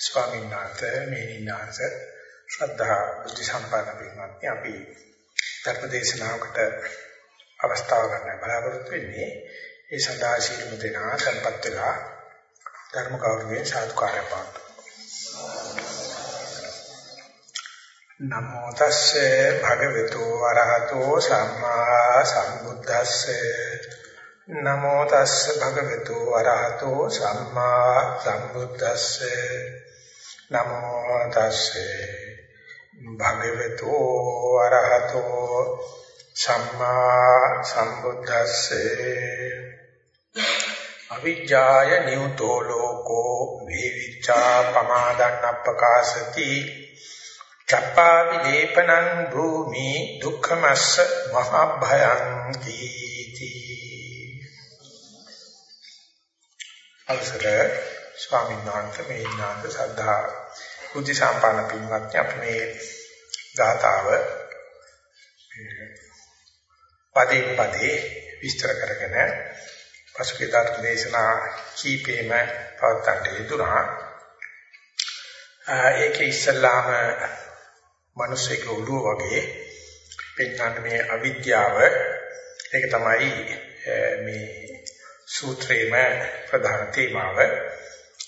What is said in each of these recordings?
ස්වාමීන් වහන්සේ මේනිනාස ශ්‍රද්ධා බුද්ධ සම්පන්න පින්වත්නි අපි ධර්මදේශනාවකට අවස්ථාව ගන්න බලාපොරොත්තු වෙන්නේ ඒ සඳහා ශීලමු දෙනා tempත් වෙලා ධර්ම කෞර්මයේ සාදුකාරය පාතු නමෝ තස්සේ භගවතු වරහතෝ සම්මා සම්බුද්දස්සේ. නමෝ තස්ස භගවතු වරහතෝ සම්මා සම්බුද්දස්සේ. නමෝ තස්සේ භගවතු වරහතෝ සම්මා සම්බුද්දස්සේ අවිජ්ජාය නියුතෝ ලෝකෝ වේවිච්ඡා පමාදන්න අපකාශති චප්පා විලේපනං භූමි දුක්ඛමස්ස මහා භයං කීති. අවසර ස්වාමීන් වහන්සේ මේ ඥාන සද්ධා කුද්ධි සම්පන්න පින්වත්නි අපි මේ ගාතාව පදේ පදේ විස්තර කරගෙන පසුගිය ධර්ම දේශනා කීපෙම පවත්තන්ට යෙදුනා ඒකේ ඉස්සල්ලාම මිනිස්සෙක ඔළුව වගේ පෙන්වන්න මේ අවිද්‍යාව ඒක තමයි මේ සූත්‍රයේම ප්‍රධාන තේමාව.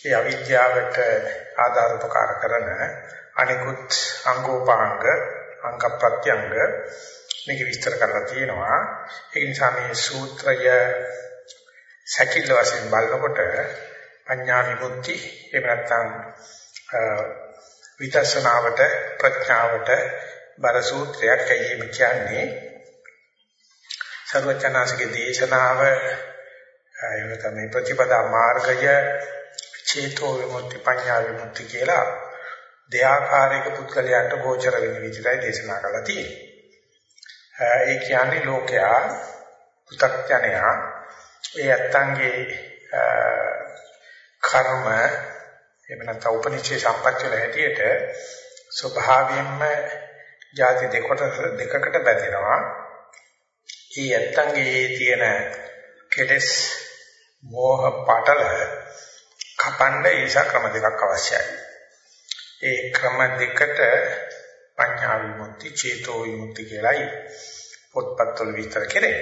ඒ අවිද්‍යාවට ආධාර උපකාර කරන අනිකුත් අංගෝපාංග අංග ප්‍රත්‍යංග මේක විස්තර කරලා තියෙනවා. ඒ නිසා මේ සූත්‍රය සැකිල්ල වශයෙන් බලනකොට පඤ්ඤා විමුක්ති එහෙම නැත්නම් විදර්ශනාවට ප්‍රඥාවට බර සූත්‍රයක් කියීම කියන්නේ සර්වචනාසිකේ දේශනාව එහෙම තමයි ප්‍රතිපදා මාර්ගය චේතෝ විමුක්ති පඤ්ඤා විමුක්ති කියලා දෙආකාරයක පුද්ගලයන්ට ගෝචර වෙන විදිහටයි දේශනා කරලා තියෙන්නේ. ඒ කියන්නේ ලෝකයා පු탁ඥයා ඒ ඇත්තන්ගේ කර්ම එහෙම නැත්නම් උපනිෂේ සම්පත්‍ය වල හැටියට ස්වභාවයෙන්ම ಜಾති දෙකට දෙකකට බෙදෙනවා. ඊ ඇත්තන්ගේ තියෙන කෙලස් මෝහ පටල කපන්න ඒස ක්‍රම දෙකක් අවශ්‍යයි. ඒ ක්‍රම දෙකට පඤ්ඤා විමුක්ති, චේතෝ විමුක්ති කියලායි පොත්පත්වල විස්තර කරේ.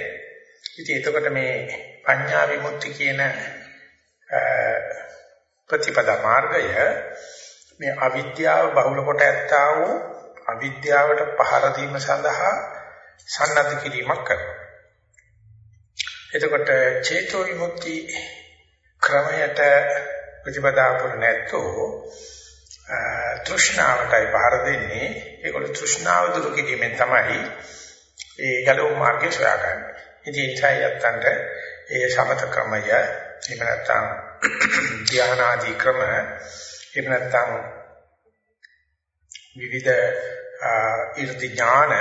ඉතින් එතකොට මේ පඤ්ඤා විමුක්ති කියන ප්‍රතිපදා මාර්ගය මේ අවිද්‍යාව බහුල කොට ඇත්තා වූ අවිද්‍යාවට පහර දීම සඳහා සන්නද්ධ කිරීමක් කරනවා. එතකොට චේතෝ විමුක්ති ක්‍රමයට ප්‍රතිපදා පුර නැත්තෝ තෘෂ්ණාවටයි බාර දෙන්නේ ඒගොල්ල තෘෂ්ණාව දුරු කිරීමෙන් තමයි ඒ ගැලවුම් මාර්ගය සොයාගන්නේ. ඉතින් ඒයි අත්තන්ට ඒ සමත ක්‍රමය එහෙම නැත්නම් ධානාදී ක්‍රම එහෙම නැත්නම් විවිධ ඉර්ධි ඥාන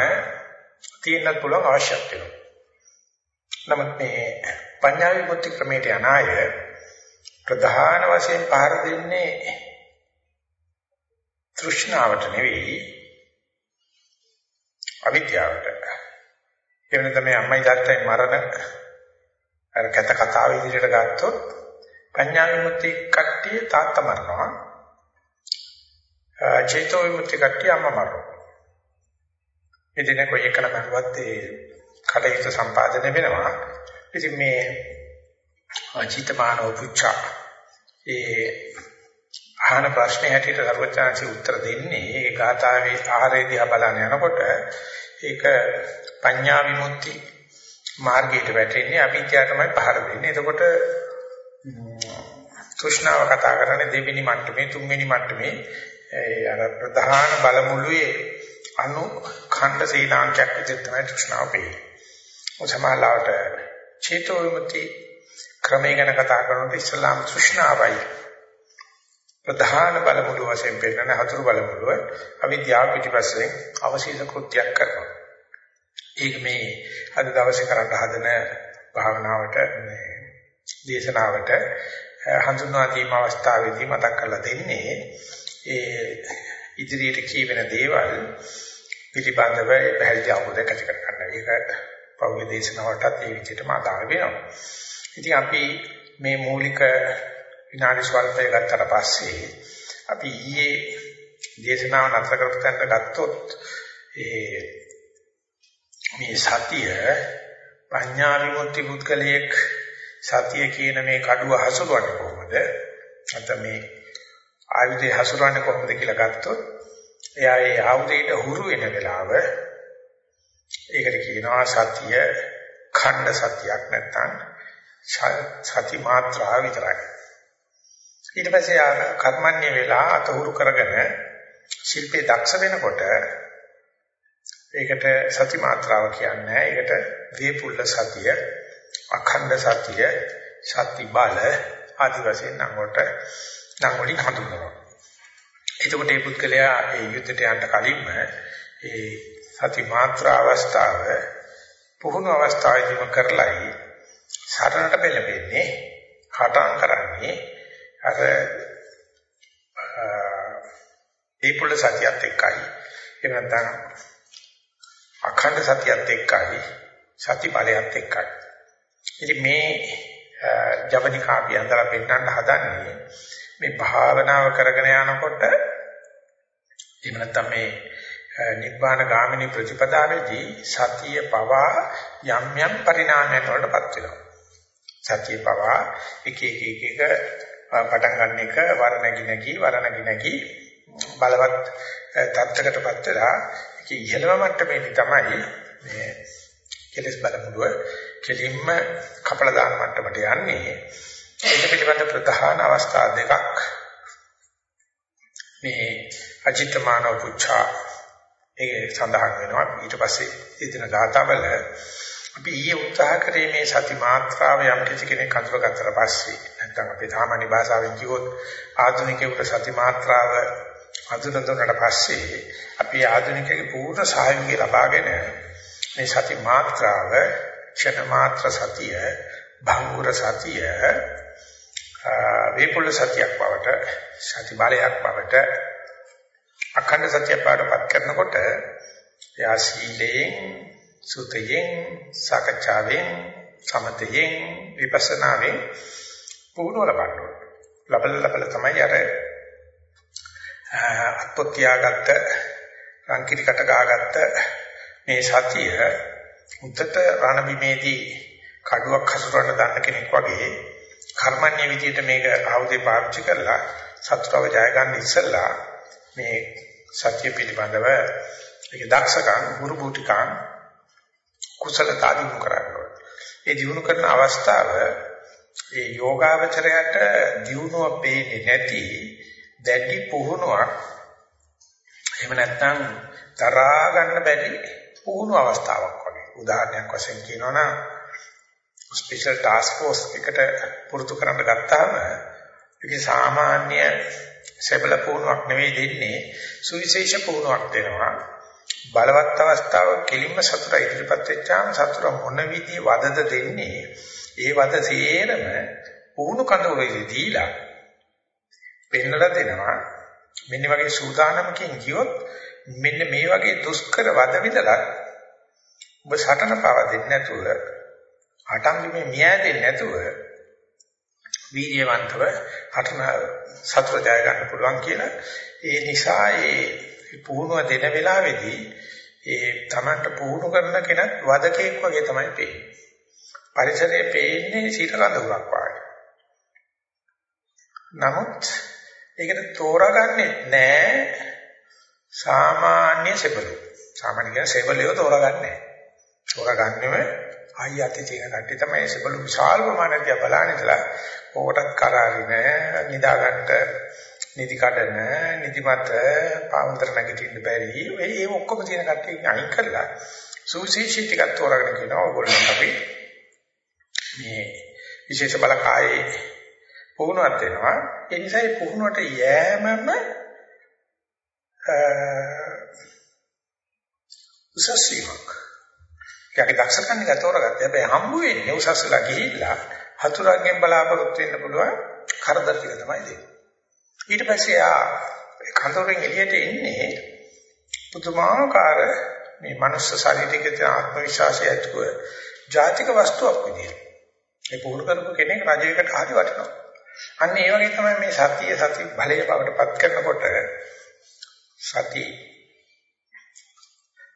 තියෙන්න පුළුවන් අවශ්‍යතාවය වෙනවා. නමුත් මේ පඤ්ඤා විමුක්ති ක්‍රමයට යන අය ප්‍රධාන වශයෙන් පහර දෙන්නේ තෘෂ්ණාවට නෙවෙයි අවිද්‍යාවට. ඒ වෙන තමයි අම්මයි තාත්තයි මරණ අර කත කතාව විදිහට ගත්තොත් පඤ්ඤා විමුක්ති කට්ටිය තාත්තා මරනවා. චේතෝ විමුක්ති කට්ටිය අම්මා මරනවා. ඉතින් කොයි එකන මරුවත් ඒ කටයුතු සම්පාදනය වෙනවා. ඉතින් මේ අචිතමානව පුච්චා ඒ අහන ප්‍රශ්නේ හැටියට සර්වචාන්සි උත්තර දෙන්නේ ඒ ගාථාවේ ආහාරයේදී බලන යනකොට ඒක පඤ්ඤා විමුක්ති මාර්ගයට වැටෙන්නේ අවිද්‍යාව තමයි පහර දෙන්නේ. එතකොට තෘෂ්ණාව කතා කරන්නේ දෙවෙනි මට්ටමේ තුන්වෙනි මට්ටමේ අර ප්‍රධාන බලමුළුවේ අනු ඛණ්ඩ සීලාංකයක් විදිහට තමයි තෘෂ්ණාව පෙන්නේ. සමාලාවට චේතෝ විමුක්ති ක්‍රමය ගැන කතා කරනකොට ඉස්ලාම් තෘෂ්ණාවයි ප්‍රධාන බලමුළු වශයෙන් පෙන්නන හතුරු බලමුළුව අවිද්‍යාව පිටිපස්සෙන් අවශීල කෘත්‍යයක් කරනවා. ඒක මේ අද දවසේ කරන්න හදන භාවනාවට මේ දේශනාවට හඳුන්වා දීම අවස්ථාවේදී මතක් කරලා දෙන්නේ ඒ ඉදිරියට කියවෙන දේවල් පිළිබඳව පැහැදිලි අවබෝධයක් ඇති කර ගන්න. ඒක පෞද්ගල දේශනාවටත් ඒ විදිහටම අදාළ වෙනවා. ඉතින් අපි මේ මූලික විනාඩි ස්වල්පය ගත්තට පස්සේ අපි ඊයේ දේශනාව නතර කරපු තැනට ගත්තොත් ඒ මේ සතිය ප්‍රඥා විමුක්ති පුද්ගලයෙක් සතිය කියන මේ කඩුව හසුරවන්නේ කොහොමද? නැත්නම් මේ ආයුධය හසුරවන්නේ කොහොමද කියලා ගත්තොත් එයා ඒ ආයුධයට හුරු වෙන වෙලාව ඒකට කියනවා සතිය ඛණ්ඩ සතියක් නැත්නම් සති මාත්‍රා විතරයි. ඊට පස්සේ ආ කර්මන්නේ වෙලා අතහුරු කරගෙන ශිල්පේ දක්ෂ වෙනකොට ඒකට සති මාත්‍රාව කියන්නේ ඒකට වේපුල්ල සතිය අඛණ්ඩ සතිය සති බල ආදි වශයෙන් නම් කොට නම් වලින් හඳුන්වනවා. එතකොට මේ පුද්ගලයා ඒ යුද්ධයට යන්න කලින්ම ඒ සති මාත්‍රා අවස්ථාව පුහුණු අවස්ථාවේදීම කරලයි සරණට පෙළඹෙන්නේ හටම් කරන්නේ අර ඒ පුළ සතියත් එක්කයි. එහෙම නැත්නම් අඛණ්ඩ සතියත් එක්කයි. සති බලයත් එක්කයි. ඉතින් මේ ජවනිකා අපි අඳලා පෙන්නන්න හදන්නේ මේ භාවනාව කරගෙන යනකොට එහෙම නැත්නම් මේ නිබ්බාන ගාමිනී ප්‍රතිපදාවේදී සතිය පවා යම් යම් පරිණාමයකට වලටපත් වෙනවා. සතිය පවා එක එක එක එක පටන් ගන්න එක වර නැගි නැගි වර නැගි නැගි බලවත් තත්ත්වයකටපත් වෙලා ඒක ඉහළම මට්ටමේදී තමයි මේ කෙලස් බලමුදුව කෙලින්ම කපලා දාන මට්ටමට යන්නේ. ඒක පිළිබඳ ප්‍රධාන අවස්ථා දෙකක්. මේ අජිතමානව පුච්චා. ඒ සඳහන් වෙනවා. ඊට පස්සේ ඉදින ගාථාවල අපි ඊයේ උත්සාහ කරේ මේ සති මාත්‍රාව යම් කිසි කෙනෙක් අඳුරගත්තට පස්සේ නැත්නම් අපේ සාමාන්‍ය භාෂාවෙන් කිව්වොත් ආධුනිකයෙකුට සති මාත්‍රාව අඳුනගන්නට පස්සේ අපි ආධුනිකයෙකුගේ පූර්ණ සහයෝගය ලබාගෙන මේ සති මාත්‍රාව ක්ෂණ මාත්‍ර සතිය භංගුර සතිය වේපුල්ල සතියක් බවට සති බලයක් බවට අඛණ්ඩ සතිය පාඩපත් කරනකොට යා සීලයෙන් සුතයෙන් සකච්ඡාවෙන් සමතයෙන් විපස්සනාවෙන් පුහුණුව ලබන්න ලබල ලබල තමයි අර අත්පොත්තියාගත්ත රංකිරිකට ගහගත්ත මේ සතිය උත්තර රණ බිමේදී කඩුවක් හසුරවන්න දන්න කෙනෙක් වගේ කර්මන්නේ විදියට මේක ආයුධේ පාවිච්චි කරලා සතුටව ජය ගන්න ඉස්සෙල්ලා මේ සත්‍ය පිළිබඳව ඒක දක්ෂකම් ගුරු බුටිකම් කුසලතා දිනු කරනවා. ඒ දිනු කරන අවස්ථාව ඒ යෝගාවචරයට දිනුව පේන්නේ නැති දැඩි පුහුණුවක් එහෙම නැත්නම් තරහා ගන්න බැරි පුහුණු අවස්ථාවක් වගේ. උදාහරණයක් වශයෙන් කියනවා නම් ස්පෙෂල් ටාස්ක් ෆෝස් එකට පුරුදු කරන්න ගත්තාම ඒකේ සාමාන්‍ය සෙබල පුහුණුවක් නෙවෙයි දෙන්නේ සුවිශේෂ පුහුණුවක් දෙනවා බලවත් අවස්ථාවක. කෙලින්ම සතුට ඉදිරිපත් වෙච්චාම සතුට මොන විදිහේ වදද දෙන්නේ? ඒ වද සේරම පුහුණු කඳවුරේ දීලා පෙන්නලා දෙනවා. මෙන්න වගේ සූදානමකින් කියොත් මෙන්න මේ වගේ දුෂ්කර වද විදලා ඔබ සටන පාව දෙන්නේ නැතුව අටංගෙ මියා දෙන්නේ නැතුව වීර්යවන්තව හටන සතුට ජය ගන්න පුළුවන් කියලා. ඒ නිසා ඒ පුහුණුව දෙන වෙලාවේදී ඒ Tamanට පුහුණු කරන කෙනත් වදකෙක් වගේ තමයි පේන්නේ. පරිසරයේ පේන්නේ සීත කඳවුරක් වගේ. නමුත් ඒකට තෝරාගන්නේ නැහැ සාමාන්‍ය සෙබළු. සාමාන්‍ය කියන සෙබළයෝ තෝරාගන්නේ නැහැ. තෝරාගන්නෙම ආයි යටි තියෙන කට්ටිය තමයි සබළු විශාල ප්‍රමාණයක් දිහා බලන ඉතලා ඕකටත් කරාරින නිදා ගන්නට නිදි කඩන නිදිමත පාවුන්තර නැගිටින්න බැරි. ඒ ඔක්කොම තියෙන කට්ටිය අයින් කරලා සුවිශේෂී ටිකක් තෝරාගෙන කියනවා ඕගොල්ලෝ අපි. මේ විශේෂ බලකායේ පුහුණුවක් දෙනවා. ඒ නිසා මේ පුහුණුවට යෑමම උසස් වීමක්. එයාගේ දක්ෂකම් එක තෝරගත්තා. හැබැයි හම්බ වෙන්නේ උසස්ලා ගිහිල්ලා හතුරන්ගෙන් බලාපොරොත්තු වෙන්න පුළුවන් කරදර ටික තමයි දෙන්නේ. ඊට පස්සේ යා කන්දරෙන් එළියට එන්නේ පුදුමාකාර මේ මනුස්ස ශරීරික ආත්ම විශ්වාසය ඇතුව ජාතික වස්තුවක් විදියට. ඒ පුහුණු කරපු කෙනෙක් රජයකට හරි වටිනවා. අන්න ඒ වගේ තමයි මේ සතිය සති බලය බවට පත් කරනකොට සති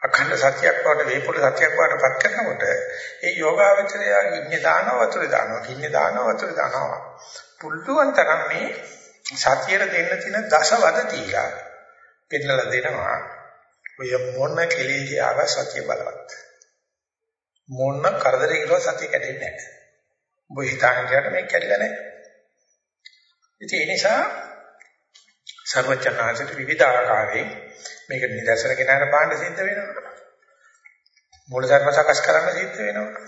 අඛණ්ඩ සත්‍යයක් වට වේපොළ සත්‍යයක් වට පත් කරනකොට ඒ යෝගාවචරය ඉන්නේ දානවා වතුරේ දානවා ඉන්නේ දානවා වතුරේ දානවා පුල්ලුවන් තරම් මේ සතියට දෙන්න තියෙන දසවද දීලා පෙන්නලා දෙනවා ඔය මොන කෙලෙහි ආව සතිය බලවත් මොන කරදරේ කියලා සතිය කැඩෙන්නේ නැහැ ඔබ හිතාගෙන ඉන්නට මේක කැඩිලා නැහැ ඉතින් ඒ නිසා සර්වචනාචර විවිධ ආකාරයෙන් මේක නිදර්ශන කෙනාට පාන්න සිද්ධ වෙනවා. මූල ධර්ම සකස් කරන්න සිද්ධ වෙනවා.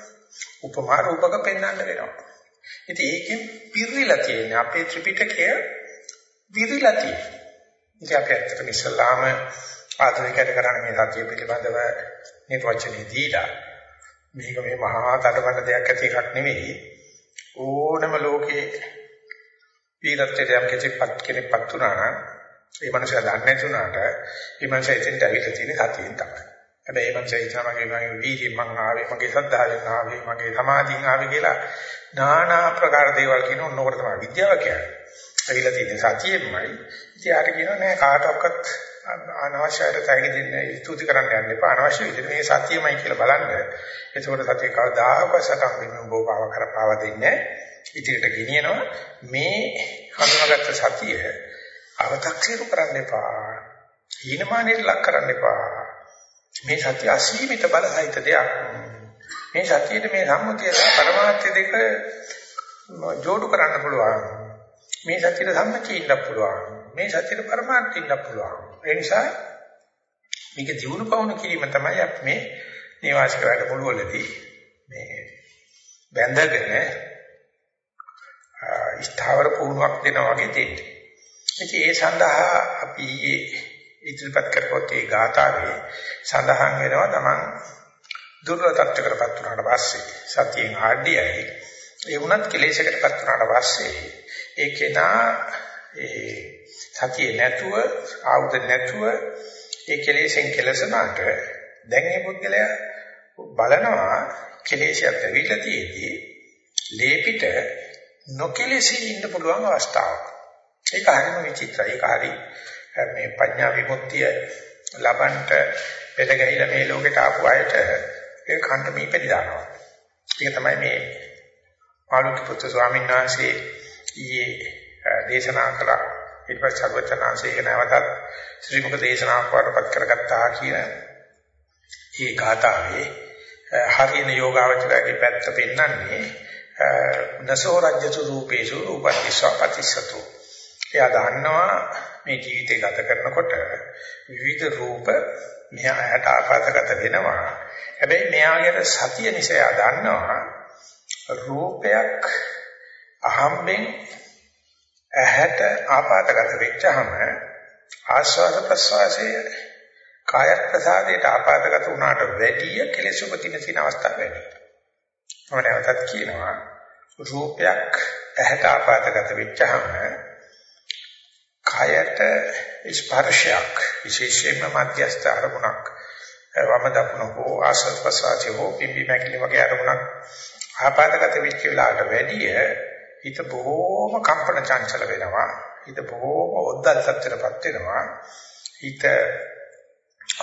උපමා රූපක පෙන්වන්න වෙනවා. ඉතින් ඒකෙන් පිරිලා තියෙන අපේ ත්‍රිපිටකය පිරිලා තියෙන. ඉතින් අපි ඇත්තටම ඉස්සල්ලාම ආධුනිකයට කරන්නේ මේ සත්‍ය පිළිබඳව නිර්වචනය දීලා මේක මේ මහා තඩබඩ දෙයක් ඇති එකක් නෙවෙයි ඕනම ලෝකේ වීරත්වයට යම් කෙනෙක්පත් කෙනෙක්පත් වුණා නම් ඒ මනුස්සයා දන්නේ නැතුණාට ඒ මනුස්සයා එතෙන්ට ඇවිල්ලා තියෙන සතියෙන් තමයි. හැබැයි ඒ මනුස්සයා හිතනවා මගේ මගේ වීර්යයෙන් මං ආවේ මගේ සද්ධාවෙන් ආවේ මගේ සමාධියෙන් ආවේ කියලා নানা ආකාර දේවල් කියන ඕනකට තමයි විද්‍යාව කියන්නේ. ඇවිල්ලා තියෙන සතියෙමයි. ඉතින් ආර කියනවා නෑ කාටවත් අනවශ්‍යයට තැගි දෙන්න ස්තුති කරන්න යන්න එපා. අනවශ්‍ය විදිහට මේ සතියමයි කියලා බලන්න. එතකොට සතිය කවදාකවත් සටන් වෙන බෝපාව කරපාව දෙන්නේ නෑ. ඉදිරියට ගෙනියනවා මේ හඳුනාගත්ත සතිය අව탁සිරු කරන්න එපා. හීනමානෙට ලක් කරන්න එපා. මේ සතිය අසීමිත බලසහිත දෙයක්. මේ සතියේ මේ සම්මුතිය සහ පරමාර්ථය දෙක ජෝඩු කරන්න පුළුවන්. මේ සතියේ සම්මුතිය ඉන්න පුළුවන්. මේ සතියේ පරමාර්ථය ඉන්න පුළුවන්. ඒ නිසා මේක දිනු පවුණු කිරීම තමයි අපි මේ නිවාසික වැඩ පොළවලදී මේ බැඳගෙන ස්ථාවර පුහුණුවක් දෙනවා වගේ දෙන්නේ. ඉතින් ඒ සඳහා අපි ඉදිරිපත් කරපොත් ඒ ගාථාවේ සඳහන් වෙනවා තමන් දුර්වල තත්ත්වයකටපත් වුණාට පස්සේ සතියෙන් ආඩ්‍යයි ඒ වුණත් කෙලෙසකටපත් වුණාට පස්සේ ඒ කෙනා ඒ සතියේ නැතුව ආයුධ නැතුව ඒ කෙලෙසෙන් කෙලසනාට දැන් මේ පුද්ගලයා බලනවා කෙලෙසියත් ඇවිල්ලා තියෙදී ලේපිට නොකෙලෙසී ඉන්න පුළුවන් අවස්ථාවක්. ඒක හරිම විචිත්‍රයි. ඒක හරි මේ ප්‍රඥා විමුක්තිය ලබන්නට පෙළ ගැහිලා මේ ලෝකෙට ආපු අයට ඒ කන්ට මීපෙඩි දානවා. ඒක තමයි මේ පාලුක පුත්‍ර ස්වාමීන් වහන්සේ ඊයේ දේශනා කළා. ඊට පස්සේ සර්වචනාංශයේ නැවතත් ශ්‍රී මුක දේශනාවක් වඩපත් කරගත්තා කියන ඒ ගාථාවේ හරියන යෝගාවචරයේ පැත්ත පෙන්වන්නේ නසෝ රජ්‍යතු රූපේසු රූපතිස්ස පතිස්සතු. එයා දන්නවා මේ ජීවිතය ගත කරනකොට විවිධ රූප මෙහාට ආපాతගත වෙනවා. හැබැයි මෙයාගේ සතිය නිසා එයා දන්නවා රූපයක් අහම්බෙන් ඇහැට ආපදාගත වෙච්චහම ආස්වාද ප්‍රසවාසයේ කාය ප්‍රසාදයට ආපදාගත වුණාට වැඩිය කෙලෙස උපදින තියෙන අවස්ථාවක් වෙනවා. මොනවටත් කියනවා රූපයක් ඇහැට ආපදාගත වෙච්චහම කායට ස්පර්ශයක් විශේෂයෙන්ම මධ්‍යස්ථ අරමුණක් වම දකුණ හෝ ආස්වාද ප්‍රසවාසයේ හෝ පිම්බි මැකිලි වගේ අරමුණක් ආපදාගත වෙච්ච වෙලාවට වැඩිය හිත බොහෝම කම්පන චංචල වෙනවා හිත බොහෝම ඔද්දල් තත්ත්වයටපත් වෙනවා හිත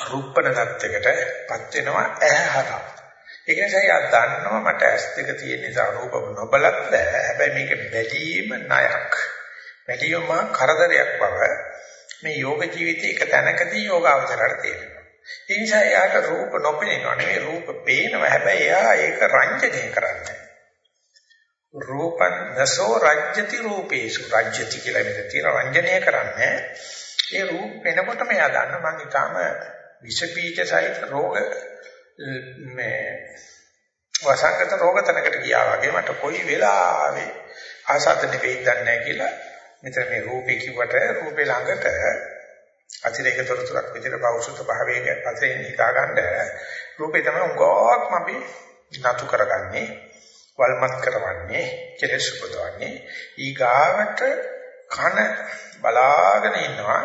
රූපණ තත්ත්වයකටපත් වෙනවා ඇහැ හරහා ඒක නිසා යා දන්නවා මට ඇස් දෙක තියෙන නිසා රූප නොබලත් බෑ. හැබැයි මේක බැලීම ණයක්. බැලීම කරදරයක් බව මේ යෝග ජීවිතයේ එක තැනකදී යෝගාවචරයට තේරෙනවා. ඒ නිසා යාට රූප නොපෙනෙනවා නෙවෙයි රූප පේනවා. හැබැයි යා ඒක රංජනය කරන්නේ. රූපං නසෝ රජ්‍යති රූපේසු රජ්‍යති කියලා මෙතන තියෙන රංජනය කරන්නේ. ඒ රූප වෙනකොටම යා දන්න මම ඊටාම විෂ බීජ සහිත රෝග මේ වසංගත රෝග තැනකට ගියා වගේ මට කොයි වෙලාවෙ ආසාදනේ වෙයිද නැහැ කියලා මෙතන මේ රූපේ කිව්වට රූපේ ළඟට අතිරේක තොරතුරක් විතර බෞසුත භාවයේ පතෙන් හිතාගන්න රූපේ තමයි උගෝක්ම අපි නතු කරගන්නේ වල්මත් කරවන්නේ කෙලෙස් උපදවන්නේ ඊගාවට කන බලාගෙන ඉන්නවා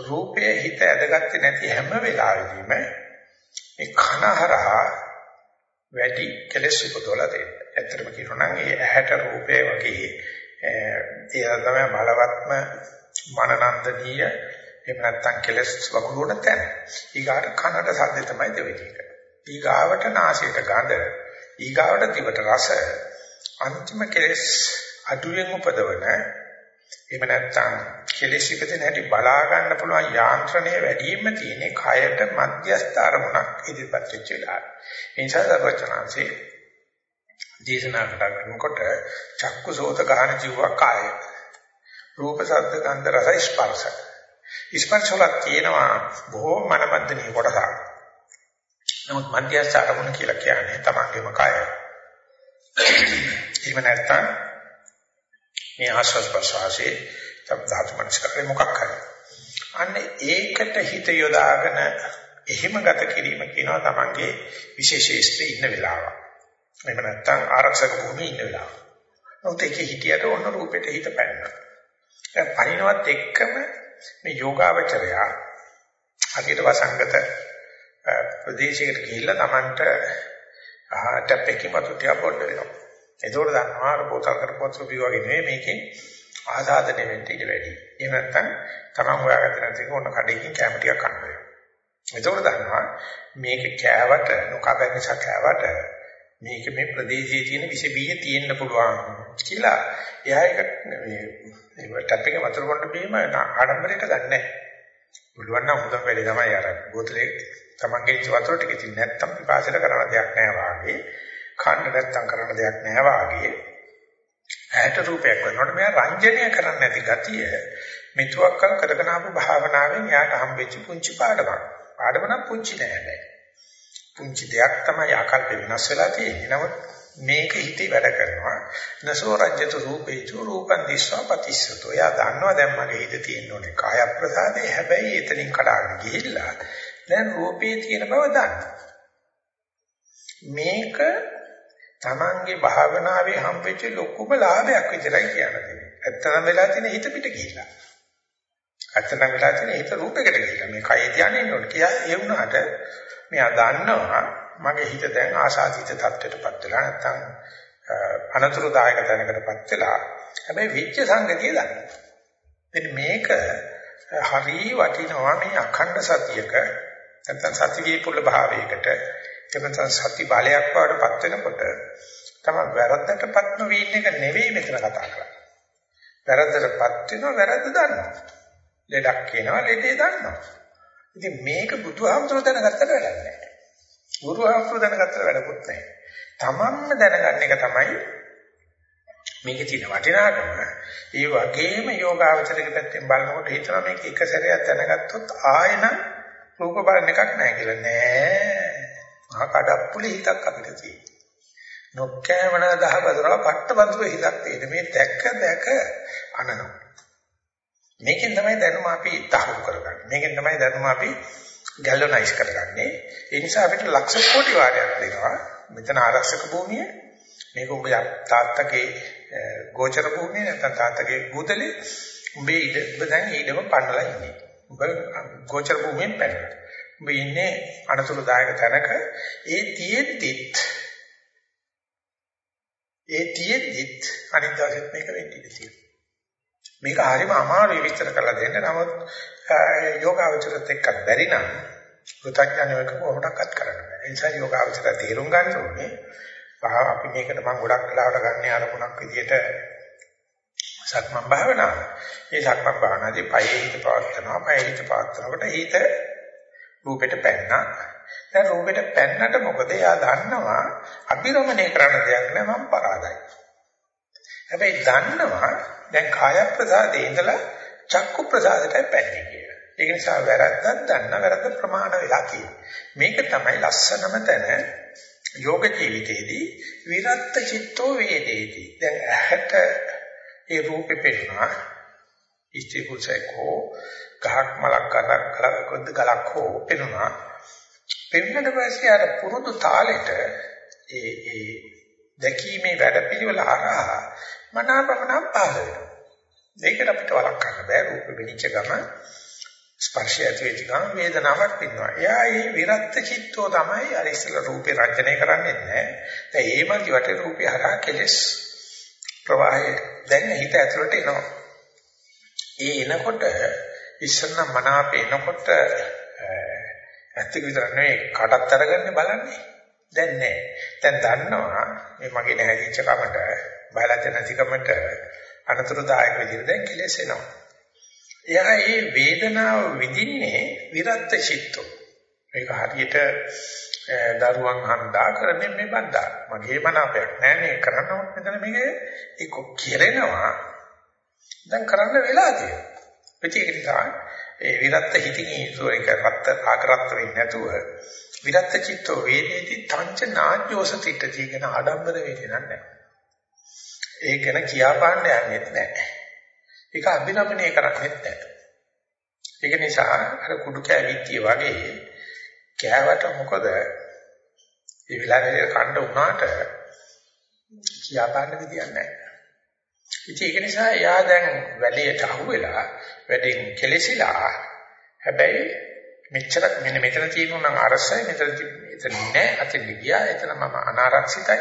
රූපයේ හිත ඇදගත්තේ නැති හැම වෙලාවෙදීම මේ කනහරහා වැඩි කෙලෙස් උපදවලා දෙන්න. ඇත්තටම කියනවා නම් ඒ ඇහැට රූපේ වගේ ඒ තමයි බලවත්ම මනනන්දනීය එහෙම නැත්නම් කෙලස් වකුරුවන තැන. ඊගාට කනට සද්ද තමයි දෙවෙනි එක. ඊගාවට නාසයට ගඳ, ඊගාවට දිවට රස. අන්තිම කෙලස් අඩුවෙන් උපදවන එහෙම නැත්නම් කෙලස් ඉපදෙන හැටි බලා ගන්න පුළුවන් යාන්ත්‍රණය වැඩිම තියෙන්නේ කයට මධ්‍යස්ථ අරමුණක් ඉදිරිපත් වෙච්ච වෙලාවට. ඒ නිසා දර්ශනාංශේ දේශනා කරනකොට චක්කු සෝත ගාන ජීව කාය රූප ශබ්ද ගන්ධ රස ස්පර්ශ ස්පර්ශ වල තියෙනවා බොහෝ මනමන්දනීය කොටසක්. නමුත් මධ්‍යස්ථ අරමුණ කියලා කියන්නේ තමන්ගේම කය. එහෙම නැත්නම් මේ ආස්වාද ප්‍රසවාසයේ ධාතු මනස්කරේ මොකක් හරි. අන්න ඒකට හිත යොදාගෙන එහෙම ගත කිරීම කියනවා තමන්ගේ විශේෂීස්ත්‍රි ඉන්න වෙලාව. එහෙම නැත්නම් ආරක්ෂක භූමියේ ඉන්න වෙලාව. නමුත් ඒකේ හිතියට ඔන්න රූපෙට හිත පැනනවා. දැන් පරිණවත් එක්කම මේ යෝගාවචරය හරියට වසංගත ප්‍රදේශයකට ගිහිල්ලා Tamanට ටැප් එකකින් වතුර ටික පොඩ්ඩ වෙනවා. ඒකෝර දන්නවා අර බෝතල් කරපුවත් රුපිය වගේ නෙවෙයි මේකෙන් ආසාදනය වෙන්න ඉඩ වැඩි. එහෙම නැත්නම් Taman හොයාගත්ත නැතික ඕන කඩේකින් කැම ටිකක් කන්න වෙනවා. ඒකෝර දන්නවා මේක කෑවට නොකබැ නිසා කෑවට මේක මේ ප්‍රදේශයේ තියෙන විස බීජ තියෙන්න පුළුවන් කියලා එයා එක මේ ටැප් එකේ වතුර පොඩ්ඩ බීම ආඩම්බරයට ගන්න නැහැ. පුළුවන් නම් හොඳම වෙලේ තමයි අර බෝතලේ තමන්ගේ වතුර ටික ඉතින් නැත්තම් පිපාසයට කරන දෙයක් නෑ වාගේ කන්න නැත්තම් කරන දෙයක් නෑ වාගේ ඇයට රූපයක් වෙනකොට මෙයා රංජනීය කරන්නේ නැති ගතිය මෙතුවක්කල් කරගෙන ආපු භාවනාවෙන් යාට හම්බෙච්ච පුංචි පාඩමක්. පාඩම නම් පුංචි නෑ නෑ. පුංචි දෙයක් තමයි ආකල්ප වෙනස් වෙලා තියෙන්නේ. නමුත් මේක හිතේ වැඩ කරනවා. නසෝ රජ්‍යතු රූපේචු රූපං දිස්වා පතිස්සතෝ. එයා දන්නවා දැන් මගේ හිත තියෙන්න ඕනේ කාය ප්‍රසාදේ. හැබැයි එතනින් කඩාගෙන ගිහිල්ලා දැන් රූපේ තියෙන බව දන්නවා. මේක Tamange භාවනාවේ හම්බෙච්ච ලොකුම ලාභයක් විතරයි කියන්නේ. ඇත්තම වෙලා තියෙන හිත පිට ගිහිල්ලා. ඇත්තම වෙලා තියෙන හිත රූපයකට ගිහිල්ලා. මේ කය ධානය ඉන්න ඕනේ. කියා ඒ වුණාට මෙයා දන්නවා මගේ හිත දැන් ආශාදිත තත්ත්වයටපත් වෙලා නැත්තම් අනතුරුදායක තැනකටපත් වෙලා හැබැයි විච්ඡ සංගතිය දන්නවා. ඉතින් මේක හරි වටිනවා මේ අඛණ්ඩ සතියක නැත්තම් සති වේපුල භාවයකට එතන සති බලයක් වඩපත් වෙනකොට තමයි වැරද්දටපත් නොවීන එක නෙවෙයි මෙතන කතා කරන්නේ. වැරද්දටපත් වෙනවා වැරද්ද දන්නවා. ලෙඩක් කියනවා ලෙඩේ දන්නවා. ඉතින් මේක බුදුහාමුදුරුවෝ දැනගත්තට වැඩක් නැහැ. බුදුහාමුදුරුවෝ දැනගත්තට වැඩකුත් නැහැ. තමන්ම දැනගන්න එක තමයි මේකේ තියෙන වටිනාකම. ඒ වගේම යෝගාවචරයක පැත්තෙන් බලනකොට හිතනවා මේක එක සැරයක් දැනගත්තොත් ආයෙන රූප බලන එකක් නැහැ කියලා. නෑ. මහා කඩප්පුලි හිතක් අපිට තියෙනවා. නොකෑමන දහබදරව පට්ටබඳුර හිතක් තියෙන මේ දැක්ක දැක අනනවා. මේකෙන් තමයි දැනුම අපි තහවුරු කරගන්නේ. මේකෙන් තමයි දැනුම අපි ගැලවනයිස් කරගන්නේ. ඒ නිසා අපිට ලක්ෂ කෝටි වාරයක් දෙනවා. මෙතන ආරක්ෂක භූමිය මේක උඹේ තාත්තගේ ගෝචර භූමිය නැත්නම් තාත්තගේ බුදලේ උඹේ ඉඩ ඔබ දැන් ඊඩම පන්නලා ඉන්නේ. ඔබ ගෝචර භූමියෙන් පැනලා. ඔබ ඉන්නේ අනතුරුදායක තැනක ඒ තියෙද්දිත් ඒ තියෙද්දිත් අනිත් දවසෙත් මේක වෙන්නේ ඉතින්. මේක හරිම අමාරුයි විස්තර කරලා දෙන්න. නමුත් යෝගාවචරත් එක්ක බැරි නම් පෘථග්ජනයක කොහොමඩක්වත් කරන්න බෑ. ඒ නිසා යෝගාවචර තේරුම් ගන්න ඕනේ. අපි මේකට මම ගොඩක් වෙලාවට ගන්න අරමුණක් විදිහට සක්මන් භාවනාව. මේ සක්මන් භාවනාවේ පයේ හිත පවත්නවා. පයේ හිත පවත්නකොට හිත රූපෙට පැන්නා. දැන් රූපෙට පැන්නට මොකද? එයා දන්නවා අභිරමණය කරන්න දෙයක් නෑ මම පරාදයි. හැබැයි දන්නවා දැන් කාය ප්‍රසාදේ ඉඳලා චක්කු ප්‍රසාදයට පැන්නේ කියලා. ඒක නිසා වැරද්දක් දන්න වැරද්ද ප්‍රමාණ වෙලා තියෙනවා. මේක තමයි ලස්සනම තැන යෝග ජීවිතයේදී විරත් චිත්තෝ වේදේති. දැන් ඇහැට ඒ රූපේ පෙන්නවා. ඉස්ති කුසේකෝ ගහක් මලක් කරක් කොද්ද ගලක් හෝ පෙනුනා. පෙන්නට පස්සේ අර පුරුදු තාලෙට ඒ ඒ දැකීමේ වැඩපිළිවෙල හරහා මනාපමනම් පහළ වෙනවා. ඒකට අපිට වළක්වන්න බෑ රූප වෙනිච්ච ගම ස්පර්ශය ඇති වෙච්ච ගම වේදනාවක් පින්නවා. එයා මේ විරත් චිත්තෝ තමයි අර ඉස්සල රූපේ රචනය කරන්නේ නැහැ. දැන් ඒ මගේ වටේ රූපේ හරහා කෙලස් ප්‍රවාහය දැන් හිත ඇතුළට එනවා. ඒ එනකොට ඉස්සන්න මනාප එනකොට ඇත්තක විතර නෙවෙයි කටත් අරගන්න බලන්නේ. දැන් නෑ. දැන් දන්නවා මේ මගේ නැහැදිච්ච කමට බයලජ්‍ය නැතිකමට අනතුරුදායක විදිහට දැන් කෙලෙස් එනවා. එයා මේ වේදනාව විඳින්නේ විරත් චිත්තෝ. මේක හරියට දරුවන් හන්දා කරන්නේ මේ බද්දා. මගේ මනාපයක් නෑ මේ කරනවා මෙතන මේක ඒක කෙරෙනවා. දැන් කරන්න වෙලා තියෙනවා. ඒක නිසා ඒ විරත් හිතින් ඒක රත් ආකරත් වෙන්නේ නැතුව විරත් චිත්තෝ වේදේති තංච නාජ්‍යෝසතිට කියන ආඩම්බර වෙන්නේ නැහැ. ඒක ගැන කියා පාන්න යන්නේ නැහැ. ඒක අභිනමනය කරන්නේ නැහැ. ඒක නිසා අර කුඩු කැවිත්තිය වගේ කෑවට මොකද ඒ විලාසයේ කණ්ඩ වුණාට කියා පාන්න විදියක් නැහැ. ඉතින් ඒක නිසා එයා දැන් වැඩේට අහුවෙලා වැඩෙන් කෙලෙසිලා හැබැයි මෙච්චර මෙන්න මෙතන තියෙනවා නම් අරසයි මෙතන එතන නෑ අතෙන් ගියා. එතන මම අනාරක්ෂිතයි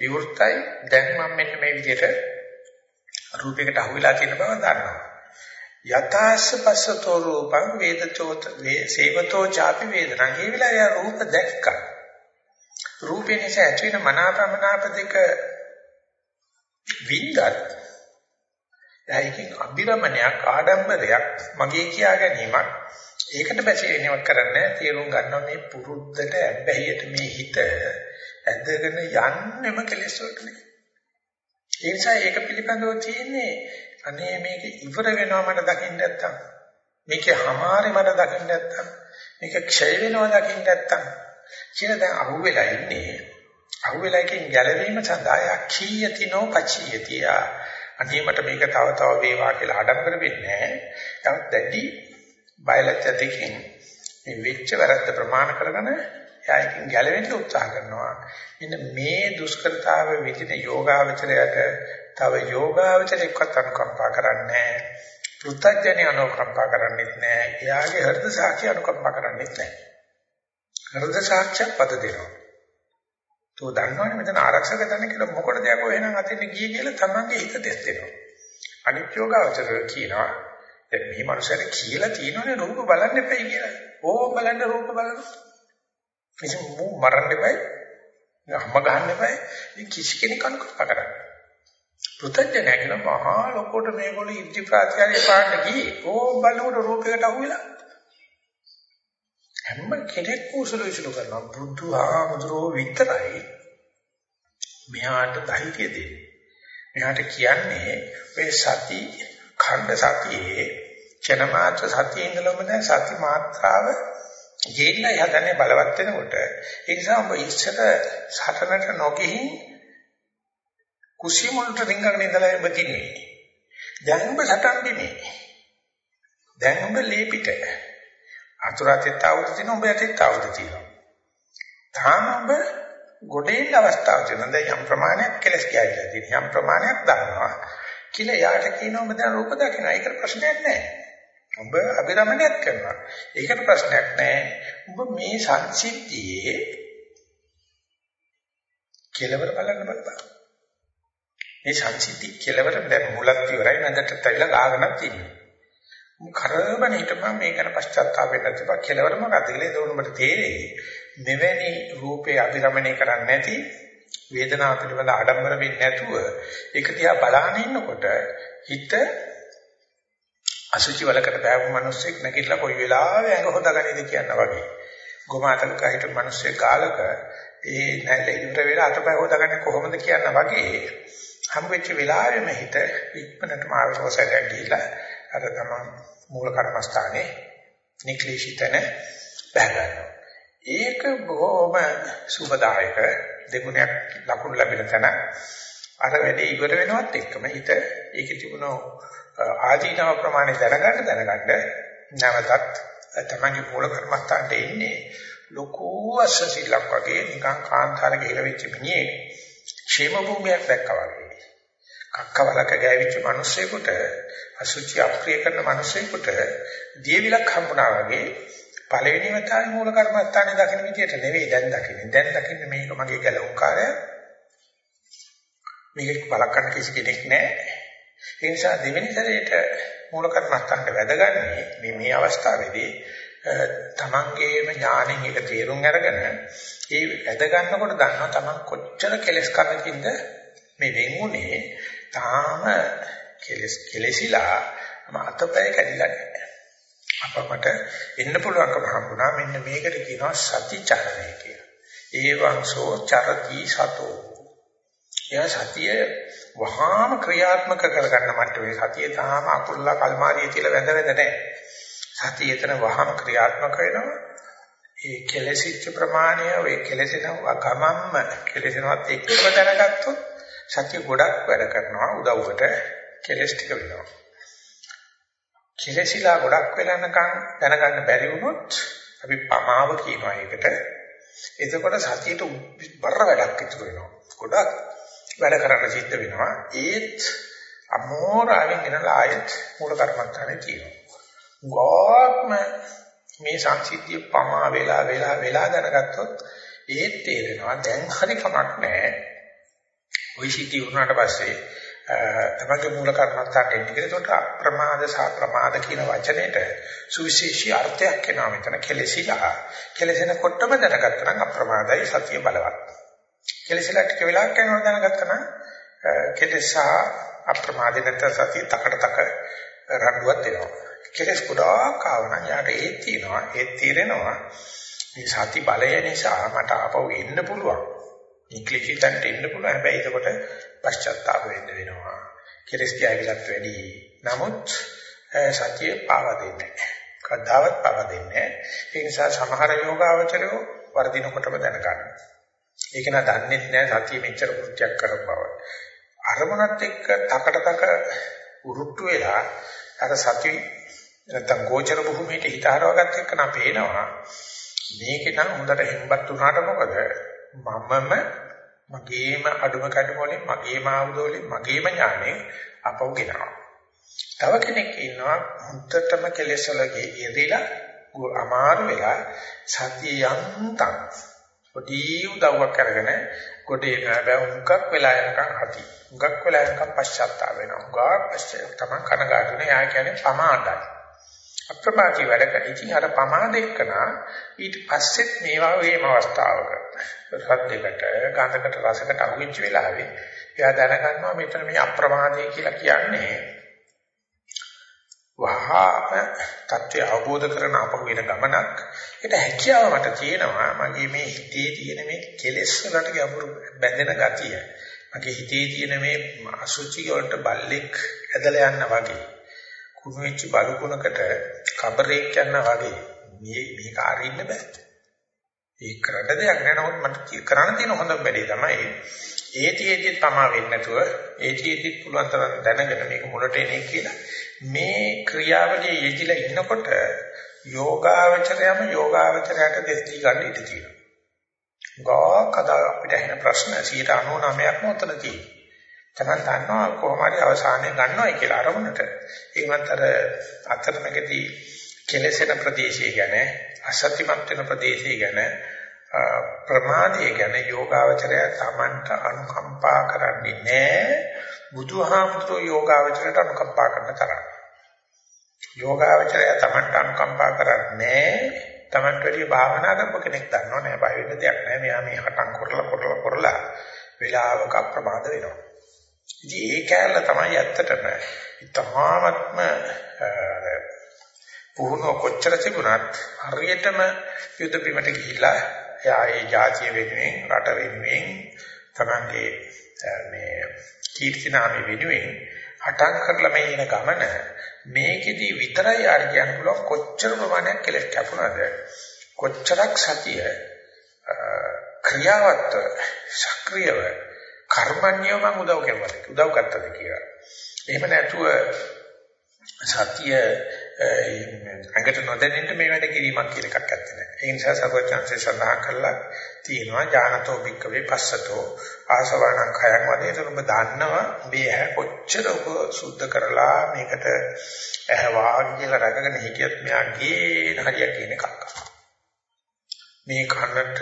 විවෘතයි. දැන් මම මෙන්න මේ විදිහට රූපයකට අහුවෙලා තියෙන බව දන්නවා. යථාස්ස පස්සතෝ රූපං වේදචෝත සේවතෝ ചാපි වේදනං. මේ විලාය රූප දැක්කා. රූපේ නිසා ඇති වෙන මනාපමනාප දෙක වින්දත් ඒකකින් අභිරමණයක් ආඩම්බරයක් මගේ කියා ගැනීමක් ඒකට බැසෙන්නවක් කරන්නේ තේරුම් ගන්නවා මේ පුරුද්දට ඇබ්බැහියට මේ හිත ඇදගෙන යන්නෙම කෙලෙස් වලට නේ. ඒ නිසා ඒක පිළිබඳව තියෙන්නේ අනේ මේක ඉවර වෙනවා මට දකින්න නැත්තම්. මේකේ හැමාරේ මට දකින්න නැත්තම්. මේක ක්ෂය වෙනවා දකින්න නැත්තම්. කියන දැන් අහුවෙලා ඉන්නේ. අහුවෙලා එකෙන් ගැලවීම සඳහා යක්ඛීයති නෝ පචියති අනේ මට මේක තව තව වේවා කියලා ආඩම්බර වෙන්නේ නැහැ. දැඩි බයලජ්‍ය දෙකෙන් මේ වෙච්ච වැරද්ද ප්‍රමාණ කරගෙන එයාකින් ගැලවෙන්න උත්සාහ කරනවා. මෙන්න මේ දුෂ්කරතාව විදින යෝගාවචරයට තව යෝගාවචරයක්වත් අනුකම්පා කරන්නේ නැහැ. පෘථග්ජනේ අනුකම්පා කරන්නේත් නැහැ. එයාගේ හෘද සාක්ෂි අනුකම්පා කරන්නේත් නැහැ. හෘද සාක්ෂියක් පද දෙනවා. તો දන්නවනේ මෙතන ආරක්ෂක තැන කියලා මොකටද යකෝ එහෙනම් අතින් ගියේ කියලා තමන්ගේ හිත දෙස් දෙනවා. අනිත් යෝගාවචර කියනවා දැන් මේ මනුස්සයාට කියලා තියෙනවනේ රූප බලන්න එපයි කියලා. ඕ බලන්න රූප බලන්න. කිසි මු මරන්න එපයි. අම්ම ගහන්න එපයි. මේ කිසි කෙනෙක් අනුකම්පා කරන්නේ. පෘථජ්ජනය කියන මහා ලොකෝට මේගොල්ලෝ ඉද්ධි ප්‍රාතිහාර්ය පාන්න ගියේ. ඕ බලනකොට රූපයකට අහුවෙලා. හැම කෙනෙක් උසුළු විසුළු කරනවා. බුදුහාමුදුරෝ විතරයි මෙහාට ධෛර්යය දෙන්නේ. මෙහාට කියන්නේ මේ සති ඛණ්ඩ සතියේ ක්ෂණ මාත්‍ර සතියේ ඉඳලම දැන් සති මාත්‍රාව ගෙන්නයි හදන්නේ බලවත් වෙනකොට. ඒ නිසා ඔබ ඉස්සර සතනට නොගෙහින් කුසී මුලට රින්ගගෙන ඉඳලා ඔබ තින්නේ. දැන් ඔබ සතන් දිනේ. දැන් ඔබ ලේපිට. අතුරතෙත් අවුද තින ඔබ යතෙත් අවුද තියෙනවා. තාම ඔබ ගොඩේන අවස්ථාව තියෙනවා. දැන් යම් ප්‍රමාණයක් කෙලස් කියලා තියෙනවා. යම් ප්‍රමාණයක් දන්නවා. කියලා යාට කියනවා ඔබ දැන් රූප දකිනවා. ඒක ප්‍රශ්නයක් නෑ. ඔබ අභිරමණයක් කරනවා. ඒකට ප්‍රශ්නයක් නැහැ. ඔබ මේ සංසිද්ධියේ කෙලවර බලන්න බෑ. මේ සංසිද්ධි කෙලවර දැන් මුලක් ඉවරයි නැදට තයිලා ගාගෙනක් තියෙනවා. කරබන හිටපන් මේක ගැන පශ්චාත්තාප වෙන්න තිබා කෙලවර මොකක්ද කියලා ඒක උඹට තේරෙයි. මෙවැනි රූපේ අභිරමණය කරන්නේ නැති වේදනාව පිළිබඳ ආඩම්බර වෙන්නේ නැතුව ඒක දිහා බලාගෙන ඉන්නකොට හිත අසුචි වලකට බෑවු මිනිස්සෙක් නැගිටලා කොයි වෙලාවෙ ඇඟ හොදාගන්නේද කියන වගේ. ගොමාතක කහිට මිනිස්සෙක් කාලක ඒ නැල්ල ඉවර වෙලා අතපය හොදාගන්නේ කොහොමද කියන වගේ හම් වෙච්ච වෙලාවෙම හිත ඉක්මනටම ආවෝසයට ගිහිලා අර තමන් මූල කර්මස්ථානේ නික්ලිෂිතන බහගන්නවා. ඒක බොහොම සුබදායක දෙගුණයක් ලකුණු ලැබෙන තැන අර වැඩේ ඉවර වෙනවත් එක්කම හිත ඒකේ තිබුණ ආදීනව ප්‍රමාණය දැනගන්න දැනගන්න නැවතත් තමන්ගේ මූල කර්මස්ථානට එන්නේ ලොකු අස්සසිලක් වගේ නිකන් කාන්තාරක ඉල වෙච්ච මිනිහෙක් ക്ഷേම භූමියක් දැක්කා වගේ. කක්කවලක ගෑවිච්ච මිනිස්සෙකුට අසුචි අප්‍රිය කරන මිනිස්සෙකුට දියවිලක් හම්බුණා වගේ පළවෙනි වතාවේ මූල කර්මස්ථානේ දකින්න විදියට නෙවෙයි දැන් දකින්නේ. දැන් දකින්නේ මේක මගේ ගැලවුම් කාර්යය මේක බලකන්න කිසි කෙනෙක් නැහැ. ඒ නිසා දෙවෙනි සැරේට මූල කර්මස්ථානට වැදගන්නේ මේ මේ අවස්ථාවේදී තමන්ගේම ඥාණයෙන් ඒක තේරුම් අරගෙන ඒ වැද ගන්නකොට දන්නවා තමන් කොච්චර කෙලස් කරකින්ද මේ වෙන්ුනේ තාම කෙලස් කෙලසිලා අතපය කැඩිලා නැහැ. අපකට එන්න පුළුවන්කම හම්බුණා මෙන්න මේකට කියනවා සතිචරණය කියලා. ඒවංසෝ චරති සතෝ. එයා සතිය වහාම ක්‍රියාත්මක කරගන්න මට්ටමේ සතිය තාම අකුල්ලා කල්මාරිය කියලා වැඳ වැඳ නැහැ. සතිය එතන වහාම ක්‍රියාත්මක වෙනවා. ඒ කෙලෙසිච්ච ප්‍රමාණය ඔය කෙලෙසෙන ගමම්ම කෙලෙසෙනවත් එක්කම දැනගත්තොත් සතිය ගොඩක් වැඩ කරනවා උදව්වට කෙලස් ටික වෙනවා. කෙලසිලා ගොඩක් වෙනකන් දැනගන්න බැරි වුණොත් අපි පමාව කියනවා ඒකට. එතකොට සතියට බර වැඩක් ඉතුරු වෙනවා. ගොඩක් වැඩ කරන්න සිද්ධ වෙනවා. ඒත් අමෝරාවෙන් එනලා ආයෙත් මූල කර්මත්තානේ තියෙනවා. ගෝත්ම මේ සංසිද්ධිය පමා වෙලා වෙලා වෙලා දැනගත්තොත් ඒත් තේරෙනවා දැන් හරි කමක් නැහැ. ওই සිද්ධිය වුණාට පස්සේ තමගේ මූල කර්මත්තාට එන්නේ කියලා ඒකට අප්‍රමාද සහ ප්‍රමාද කියන වචනේට සුවිශේෂී අර්ථයක් එනවා මෙතන කෙලෙසිලා කෙලෙසෙනකොටම දැනගත්තා නම් අප්‍රමාදයි සතිය බලවත් කෙලෙසිලා ටික වෙලාවක් යනවා දැනගත්තා නම් කෙලෙස සහ අප්‍රමාද නැත්නම් සතිය තකට තක රණ්ඩුවක් දෙනවා කෙලෙස් ගොඩාක් ආවනම් යාට ඒ තියෙනවා ඒ තීරෙනවා මේ සති බලය නිසා මට ආපහු එන්න පුළුවන් ඉක්ලිචිතන්ට එන්න පුළුවන් හැබැයි ඒකට පශ්චාත්තාප වෙන්න වෙනවා. කෙලස් කියවිලත් වැඩි. නමුත් සතිය පාව දෙන්නේ නැහැ. කද්දාවත් පාව දෙන්නේ නැහැ. ඒ නිසා සමහර යෝගාවචරයෝ වර්ධිනකොටම දැනගන්න. ඒක නා දන්නේ නැහැ සතිය මෙච්චර කෘත්‍යයක් කරන බව. අරමුණත් එක්ක තකට තක උරුට්ටු වෙලා අර සති නැත්තම් ගෝචර භූමියට හිත හරවගත්ත එක නම් පේනවා. මේක නම් හොඳට හෙම්බත් උනාට මොකද මමම මගේම අඩුම කඩම වලින් මගේම ආයුධ වලින් මගේම ඥාණයෙන් අපව ගෙනවා. තව කෙනෙක් ඉන්නවා හුත්තටම කෙලෙස් වලගේ යෙදিলা අමාරු වෙලා සතිය යන්තම් පොඩි උදව්වක් කරගෙන කොටේ බෑ උංගක් වෙලා යනකම් හති. උංගක් වෙලා යනකම් පශ්චාත්තාප වෙනවා. උංගා පශ්චාත්තාප තමයි කනගාටුනේ. යා කියන්නේ පමාදයි. අප්‍රමාදී වැඩ කරන ඉතින් අර පමාද එක්කනා ඊට පස්සෙත් මේවා වේම අවස්ථාවක සද්දයකට ගන්ධකට රසකට අහුවෙච්ච වෙලාවේ එයා දැනගන්නවා මෙතන මේ අප්‍රමාදය කියලා කියන්නේ වහාම தත්ත්වය අවබෝධ කරන අපහ වෙන ගමනක්. ඒට හැකියාව මට තියෙනවා මගේ මේ හිතේ තියෙන මේ කෙලෙස් වලට ගැඹුරු බැඳෙන ගතිය. මගේ හිතේ තියෙන මේ අසුචි වලට බල්ලෙක් ඇදලා යන්න වගේ. කුණු වෙච්ච බලුකුණකට කබරේක් යනවා වගේ. මේ මේක අරින්න බෑ. ඒක කරන්න දෙයක් නෑ නමුත් මට කරන්න තියෙන හොඳම වැඩේ තමයි ඒතිෙදි තමා වෙන්නේ නැතුව ඒතිෙදි පුළුවන් තරම් දැනගෙන මේක මුලට එන්නේ කියලා මේ ක්‍රියාවලිය යෙදිලා ඉන්නකොට යෝගාවචරයම යෝගාවචරයට දෙස්ති ගන්න ඉඩ තියෙනවා. ගා කදා අපිට එන ප්‍රශ්න 99%ක්ම උතන තියෙනවා. තමයි දන්නවා කොහොම හරි අවසානයේ ගන්නවයි කියලා අරමුණට. ඒවත් අර අතරමැදි කෙලෙසෙන ප්‍රදේශය ගැන අසත්‍යමත් වෙන ප්‍රදේශය ගැන ප්‍රමාදයේ ගැන යෝගාවචරය තමන්ට අනුකම්පා කරන්නේ නැහැ. බුදුහාමුදුරෝ යෝගාවචරයට අනුකම්පා කරන තරම්. යෝගාවචරය තමන්ට අනුකම්පා කරන්නේ තමන්ට වැඩි භාවනා කරපු කෙනෙක් දන්නව නෑ බය වෙන්න දෙයක් නෑ මෙයා මේ හටන් කරලා කරලා කරලා වෙලාවක ප්‍රමාද වෙනවා ඉතින් ඒ කැලල තමයි ඇත්තටම ඉතාමත්ම පුහුණුව කොච්චර තිබුණත් හරියටම යුද බිමට ගිහිලා එයා ඒ ජාතිය වෙනුවෙන් රට වෙනුවෙන් තමන්ගේ මේ කීර්ති නාමය වෙනුවෙන් හටන් කරලා මේ එන ගමන මේකෙදි විතරයි ආර කියන්න පුළුවන් කොච්චර ප්‍රමාණයක් කෙලෙස් කැපුණාද කොච්චරක් සතිය ක්‍රියාවත් සක්‍රියව කර්මන්‍යව මම උදව් කරුවා උදව් කරත්තද කියලා. එහෙම නැතුව සතිය අඟට නොදැනෙන්න මේ වැඩ කිරීමක් කියලා එකක් නැත්තේ. ඒ නිසා සර්වචන්සේ සඳහන් කළා තියෙනවා ඥානතෝ භික්කවේ පස්සතෝ ආසවණං khයං වදේට ඔබ දන්නවා මේ ඇහැ කොච්චර ඔබ සුද්ධ කරලා මේකට ඇහැ වාග් කියලා රැකගෙන හිටියත් මෙයාගේ හරියක් කියන එකක්. මේ කනට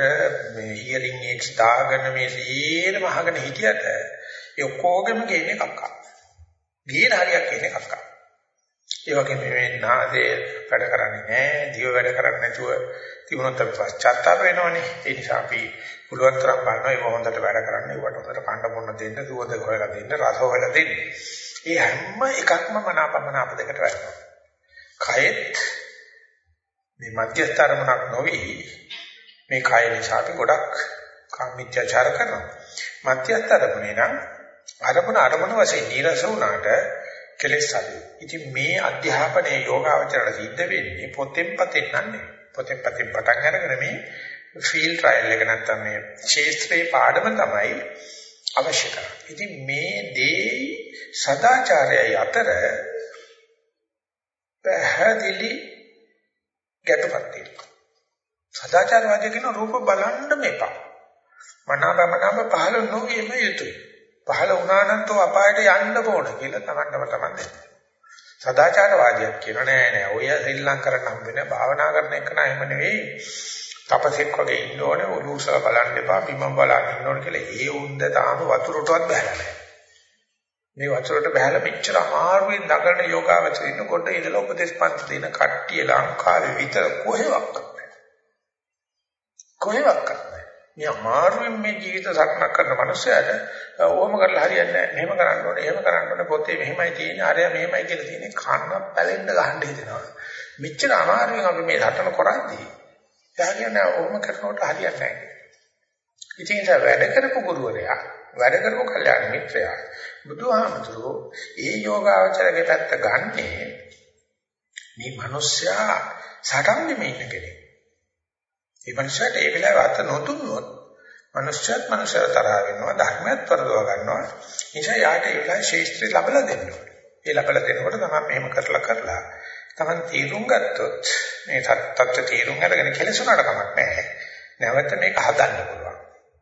මේ හියරින් එක්ස් දාගෙන මේ සීරම අහගෙන හිටියට ඒ ඔක්කොගෙම ගේන්නේ කක්කා. ගියේ හරියක් කියන්නේ කක්කා. ඒ වගේම මේ නාසය වැඩ කරන්නේ නැහැ, දිව වැඩ කරන්නේ නැතුව තිබුණොත් අපි පශ්චාත්තාප වෙනවනේ. ඒ නිසා අපි පුළුවන් තරම් බලනවා ඒක හොඳට වැඩ කරන්නේ, ඒවට හොඳට කන්න බොන්න දෙන්න, සුවඳ හොයලා දෙන්න, රස හොයලා දෙන්න. මේ හැම එකක්ම මනාපමන අප දෙකට වැටෙනවා. කයෙත් මේ මධ්‍යස්තරමක් නොවි මේ කය නිසා අපි ගොඩක් කාමීත්‍යචාර කරනවා. මධ්‍යස්තරමනේ නම් අරමුණ අරමුණ වශයෙන් නිරස වුණාට කෙලෙස් අඩු. ඉතින් මේ අධ්‍යාපනයේ යෝගාවචරණ සිද්ධ වෙන්නේ පොතෙන් පතෙන් නන්නේ. පොතෙන් පතෙන් පටන් අරගෙන මේ ෆීල්ඩ් ට්‍රයල් එක නැත්තම් මේ ශේස්ත්‍රයේ පාඩම තමයි අවශ්‍ය කරන්නේ. ඉතින් මේ දේ සදාචාරයයි අතර පැහැදිලි ගැටුමක් තියෙනවා. සදාචාරවාදී කියන රූප බලන්න මේපා. මනාපමනාප පහළ නොවීම යුතුයි. පහළ වුණා නම් තෝ අපායට යන්න ඕන කියලා තමන්ටම තමන් දෙන්න. සදාචාරවාදියක් කියන නෑ නෑ ඔය ශ්‍රී ලංකරට හම්බ වෙන භාවනා කරන එක නෑ එහෙම නෙවෙයි. තපසෙක් වගේ ඉන්න ඕනේ ඔලුසල බලන්න එපා බිම බලන්න ඉන්න ඕනේ කියලා ඒ උන්ද තාම වතුරටවත් බහැලා නෑ. මේ වතුරට බහැලා මෙච්චර අමාරුවෙන් දඟලන යෝගාවචර ඉන්නකොට ඉඳලා උපදේශ පන්ති දෙන කට්ටිය ලංකාවේ විතර කොහෙවත් නැහැ. කොහෙවත් නැහැ. මේ අමාරුවෙන් මේ ජීවිත සක්නක් කරන මනුස්සයාට ඕම කරලා හරියන්නේ නැහැ. මෙහෙම කරන්න ඕනේ, එහෙම කරන්න ඕනේ, පොතේ මෙහෙමයි තියෙන්නේ, අරයා මෙහෙමයි කියලා තියෙන්නේ. කන්න පැලෙන්න ගහන්න හිතෙනවා. මෙච්චර අමාරුවෙන් අපි මේ රටන කරන්නේ. එයා කියන්නේ ඕම කරනකොට හරියන්නේ නැහැ. ඉතින් ඒ වැඩ කරපු ගුරුවරයා, වැඩ කරපු කල්යාණ මිත්‍රයා බුදුහාමුදුරුවෝ ඒ යෝගාවචරගේ පැත්ත ගන්නේ මේ මිනිස්සයා සටන් දෙමින් ඉන්න කෙනෙක්. ඒ මනුස්සයාට ඒ වෙලාව අත නොදුන්නොත් මනුස්සයත් මනුස්සයව තරහ වෙනවා ධර්මයක් වරදව ගන්නවා. නිසා යාට ඒ වෙලාවේ ශේෂ්ත්‍රය ලැබලා දෙන්න ඕනේ. ඒ ලැබලා දෙනකොට තමයි මෙහෙම කරලා කරලා තමන් තීරුම් ගත්තොත් මේ තත්ත්ව තීරුම් අරගෙන කෙලසුනට කමක් නැහැ. නැවත මේක හදන්න පුළුවන්.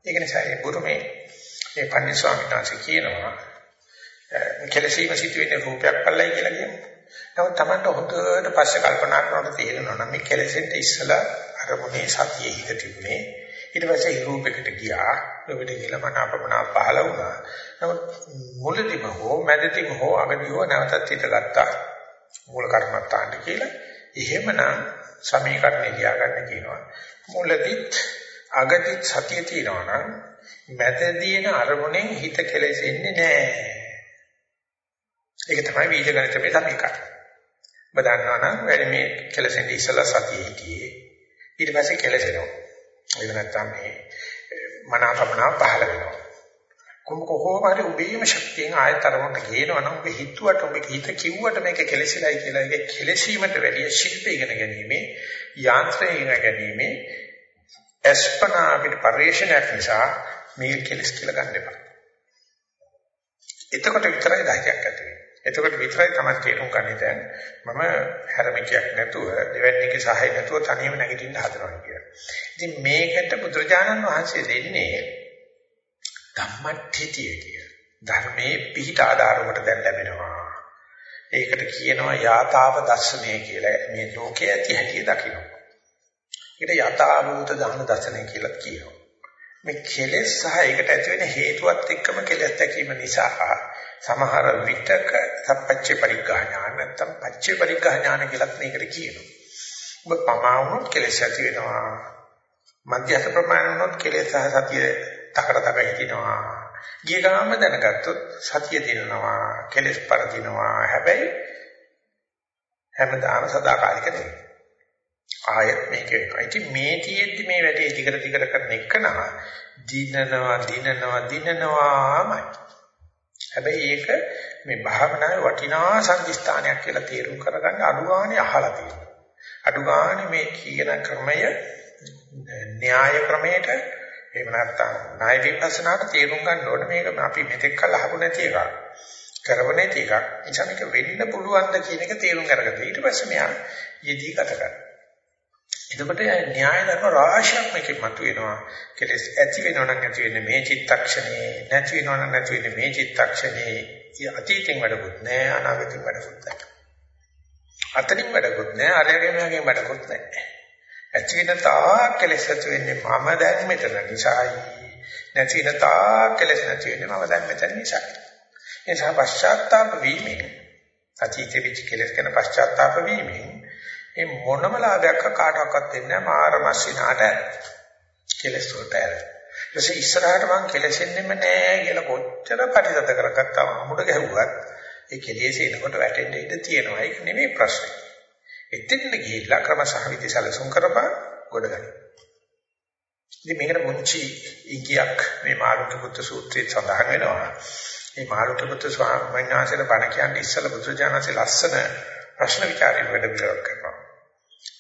ඒක නිසා ඒ බුරුමේ මේ පන්දි ස්වාමීන් වහන්සේ කියනවා කෙලසීම සිදුවෙන රූපයක් පල්ලයි කියලා කියනවා. නමුත් Tamanට හොඳට පස්සේ කල්පනා කරනකොට තේරෙනවා නම් මේ කෙලසෙන්ට ඉස්සලා අරමුණේ සතියේ හිත තිබුණේ. ඊට පස්සේ රූපයකට ගියා. රූපෙට ගිහලා මන අපමණ පහල වුණා. නමුත් මුලදීම හෝ මැදදීම හෝ අගදී හෝ නැවතත් හිත ගත්තා. මූල කර්මත්තාන්ට කියලා. එහෙමනම් සමීකරණේ ලියාගන්න කියනවා. මුලදීත් අගදීත් සතිය තියෙනවා නම් මැදදීන අරමුණෙන් හිත කෙලෙසෙන්නේ නැහැ. ඒක තමයි බීජ ගණිතයේ සමීකරණය. ඔබ දන්නවා නම් වැඩි මේ කෙලසෙන්දී ඉස්සලා සතියේ හිටියේ. ඊට පස්සේ කෙලසෙනවා. ඒක නැත්තම් මේ මනාපමනා පහළ වෙනවා. කොහොම කොහොම හරි උඹේම ශක්තියෙන් ආයතරමකට ගේනවා නම් ඔබ හිතුවට ඔබ හිත කිව්වට මේක කෙලසිලයි කියලා ඒක කෙලසීමට වැඩිය ශිල්ප ඉගෙන ගැනීම යාන්ත්‍රය ඉගෙන ගැනීම අස්පනා අපිට පරිශ්‍රණයක් නිසා මේක කෙලස් කියලා ගන්න එපා. එතකොට විතරයි ධෛර්යයක් ඇති වෙන්නේ. එතකොට විතරයි තමයි තේරුම් ගන්නේ දැන් මම හැරමිකයක් නැතුව දෙවැන්නේක සහාය නැතුව තනියම නැගිටින්න හදනවා කියලා. ඉතින් මේකට බුදුරජාණන් වහන්සේ දෙන්නේ ධම්මට්ඨිතිය කිය. ධර්මයේ පිහිට ආධාරවට දැන් ලැබෙනවා. ඒකට කියනවා යථාව දර්ශනය කියලා. මේ ලෝකයේ ඇති හැටි දකින්න. ඒකට යථාභූත ධම්ම දර්ශනය කියලා කියනවා. මේ කෙලෙස් සහ ඒකට ඇති වෙන හේතුවත් එක්කම කෙලෙස් දැකීම නිසා සමහර විටක සප්පච්චේ පරිග්‍රහ ඥාන නැත්නම් පච්චේ පරිග්‍රහ ඥාන කියලා මේකට කියනවා. ඔබ පමා වුණොත් කෙලෙස් ඇති වෙනවා. මධ්‍යස්ථ ප්‍රමාණ වුණොත් කෙලෙස් සහ සතිය තකර තක හිටිනවා. ගිය ගාම දැනගත්තොත් සතිය දිනනවා, කෙලෙස් පරදිනවා. හැබැයි හැමදාම සදාකාලික නෙවෙයි. ආයෙත් මේක වෙනවා. ඉතින් මේ තියෙද්දි මේ වැඩේ ටිකට ටිකට කරන එකනවා දිනනවා දිනනවා දිනනවාමයි. හැබැයි ඒක මේ භාවනාවේ වටිනා සංදිස්ථානයක් කියලා තේරුම් කරගන්න අනුගානේ අහලා තියෙනවා. අනුගානේ මේ කියන ක්‍රමය න්‍යාය ක්‍රමයට එහෙම නැත්නම් ණය විපස්සනාට තේරුම් ගන්න ඕනේ මේක අපි මෙතෙක් කල් අහපු නැති එකක්. කරව නැති එකක්. එනිසා මේක වෙන්න පුළුවන්ද කියන එක තේරුම් අරගන්න. ඊට පස්සේ මෙයා යෙදී ගත කරනවා. එතකොට න්‍යාය ධර්ම රාශියක් මේකෙන් මතුවෙනවා. කෙලස් ඇති වෙනවනම් ඇති වෙන්නේ මේ චිත්තක්ෂණේ, නැති වෙනවනම් නැති වෙන්නේ මේ චිත්තක්ෂණේ. අතීතෙන් වැඩකුත් නැහැ, අනාගතෙන් වැඩකුත් නැහැ. අතනින් වැඩකුත් නැහැ, අරගෙන යගෙන වැඩකුත් නැහැ. ඇති වෙන තා කෙලස් ඇති වෙන්නේ මම දැන් මෙතන නිසායි. නැති වෙන තාක් කෙලස් නැති වෙන්නේ මම දැන් මෙතන නිසා. ඒ නිසා පශ්චාත්තාප වීමෙන් අතීතෙ විච කෙලස් කරන පශ්චාත්තාප වීමෙන් මේ මොනම ලාභයක් කාටවත් දෙන්නේ නැහැ මාරමස්සිනාට කෙලස් වලට ඇර. ඊටසේ ඉස්සරහට මං කෙලසෙන්නෙම නෑ කියලා කොච්චර පරිදත කරගත්තාම අමුඩ ගැහුවත් ඒ කෙලෙසේ එනකොට වැටෙන්න ඉඩ තියෙනවා. ඒක නෙමෙයි ප්‍රශ්නේ. එතෙන්ද ගිහිල්ලා ක්‍රමසහ විදිසලසුම් කරපන් ගොඩ ගන්න. ඉතින් මේකට මුංචි ඉගියක් මේ මාළුක පුත්‍ර සූත්‍රයේ සඳහන් වෙනවා. මේ මාළුක පුත්‍ර ස්වාමීන් වහන්සේට බණ කියන්නේ ඉස්සල බුදුජානසී ලස්සන ප්‍රශ්න විචාරයෙන් වැඩ පිළිවෙලක් කරනවා.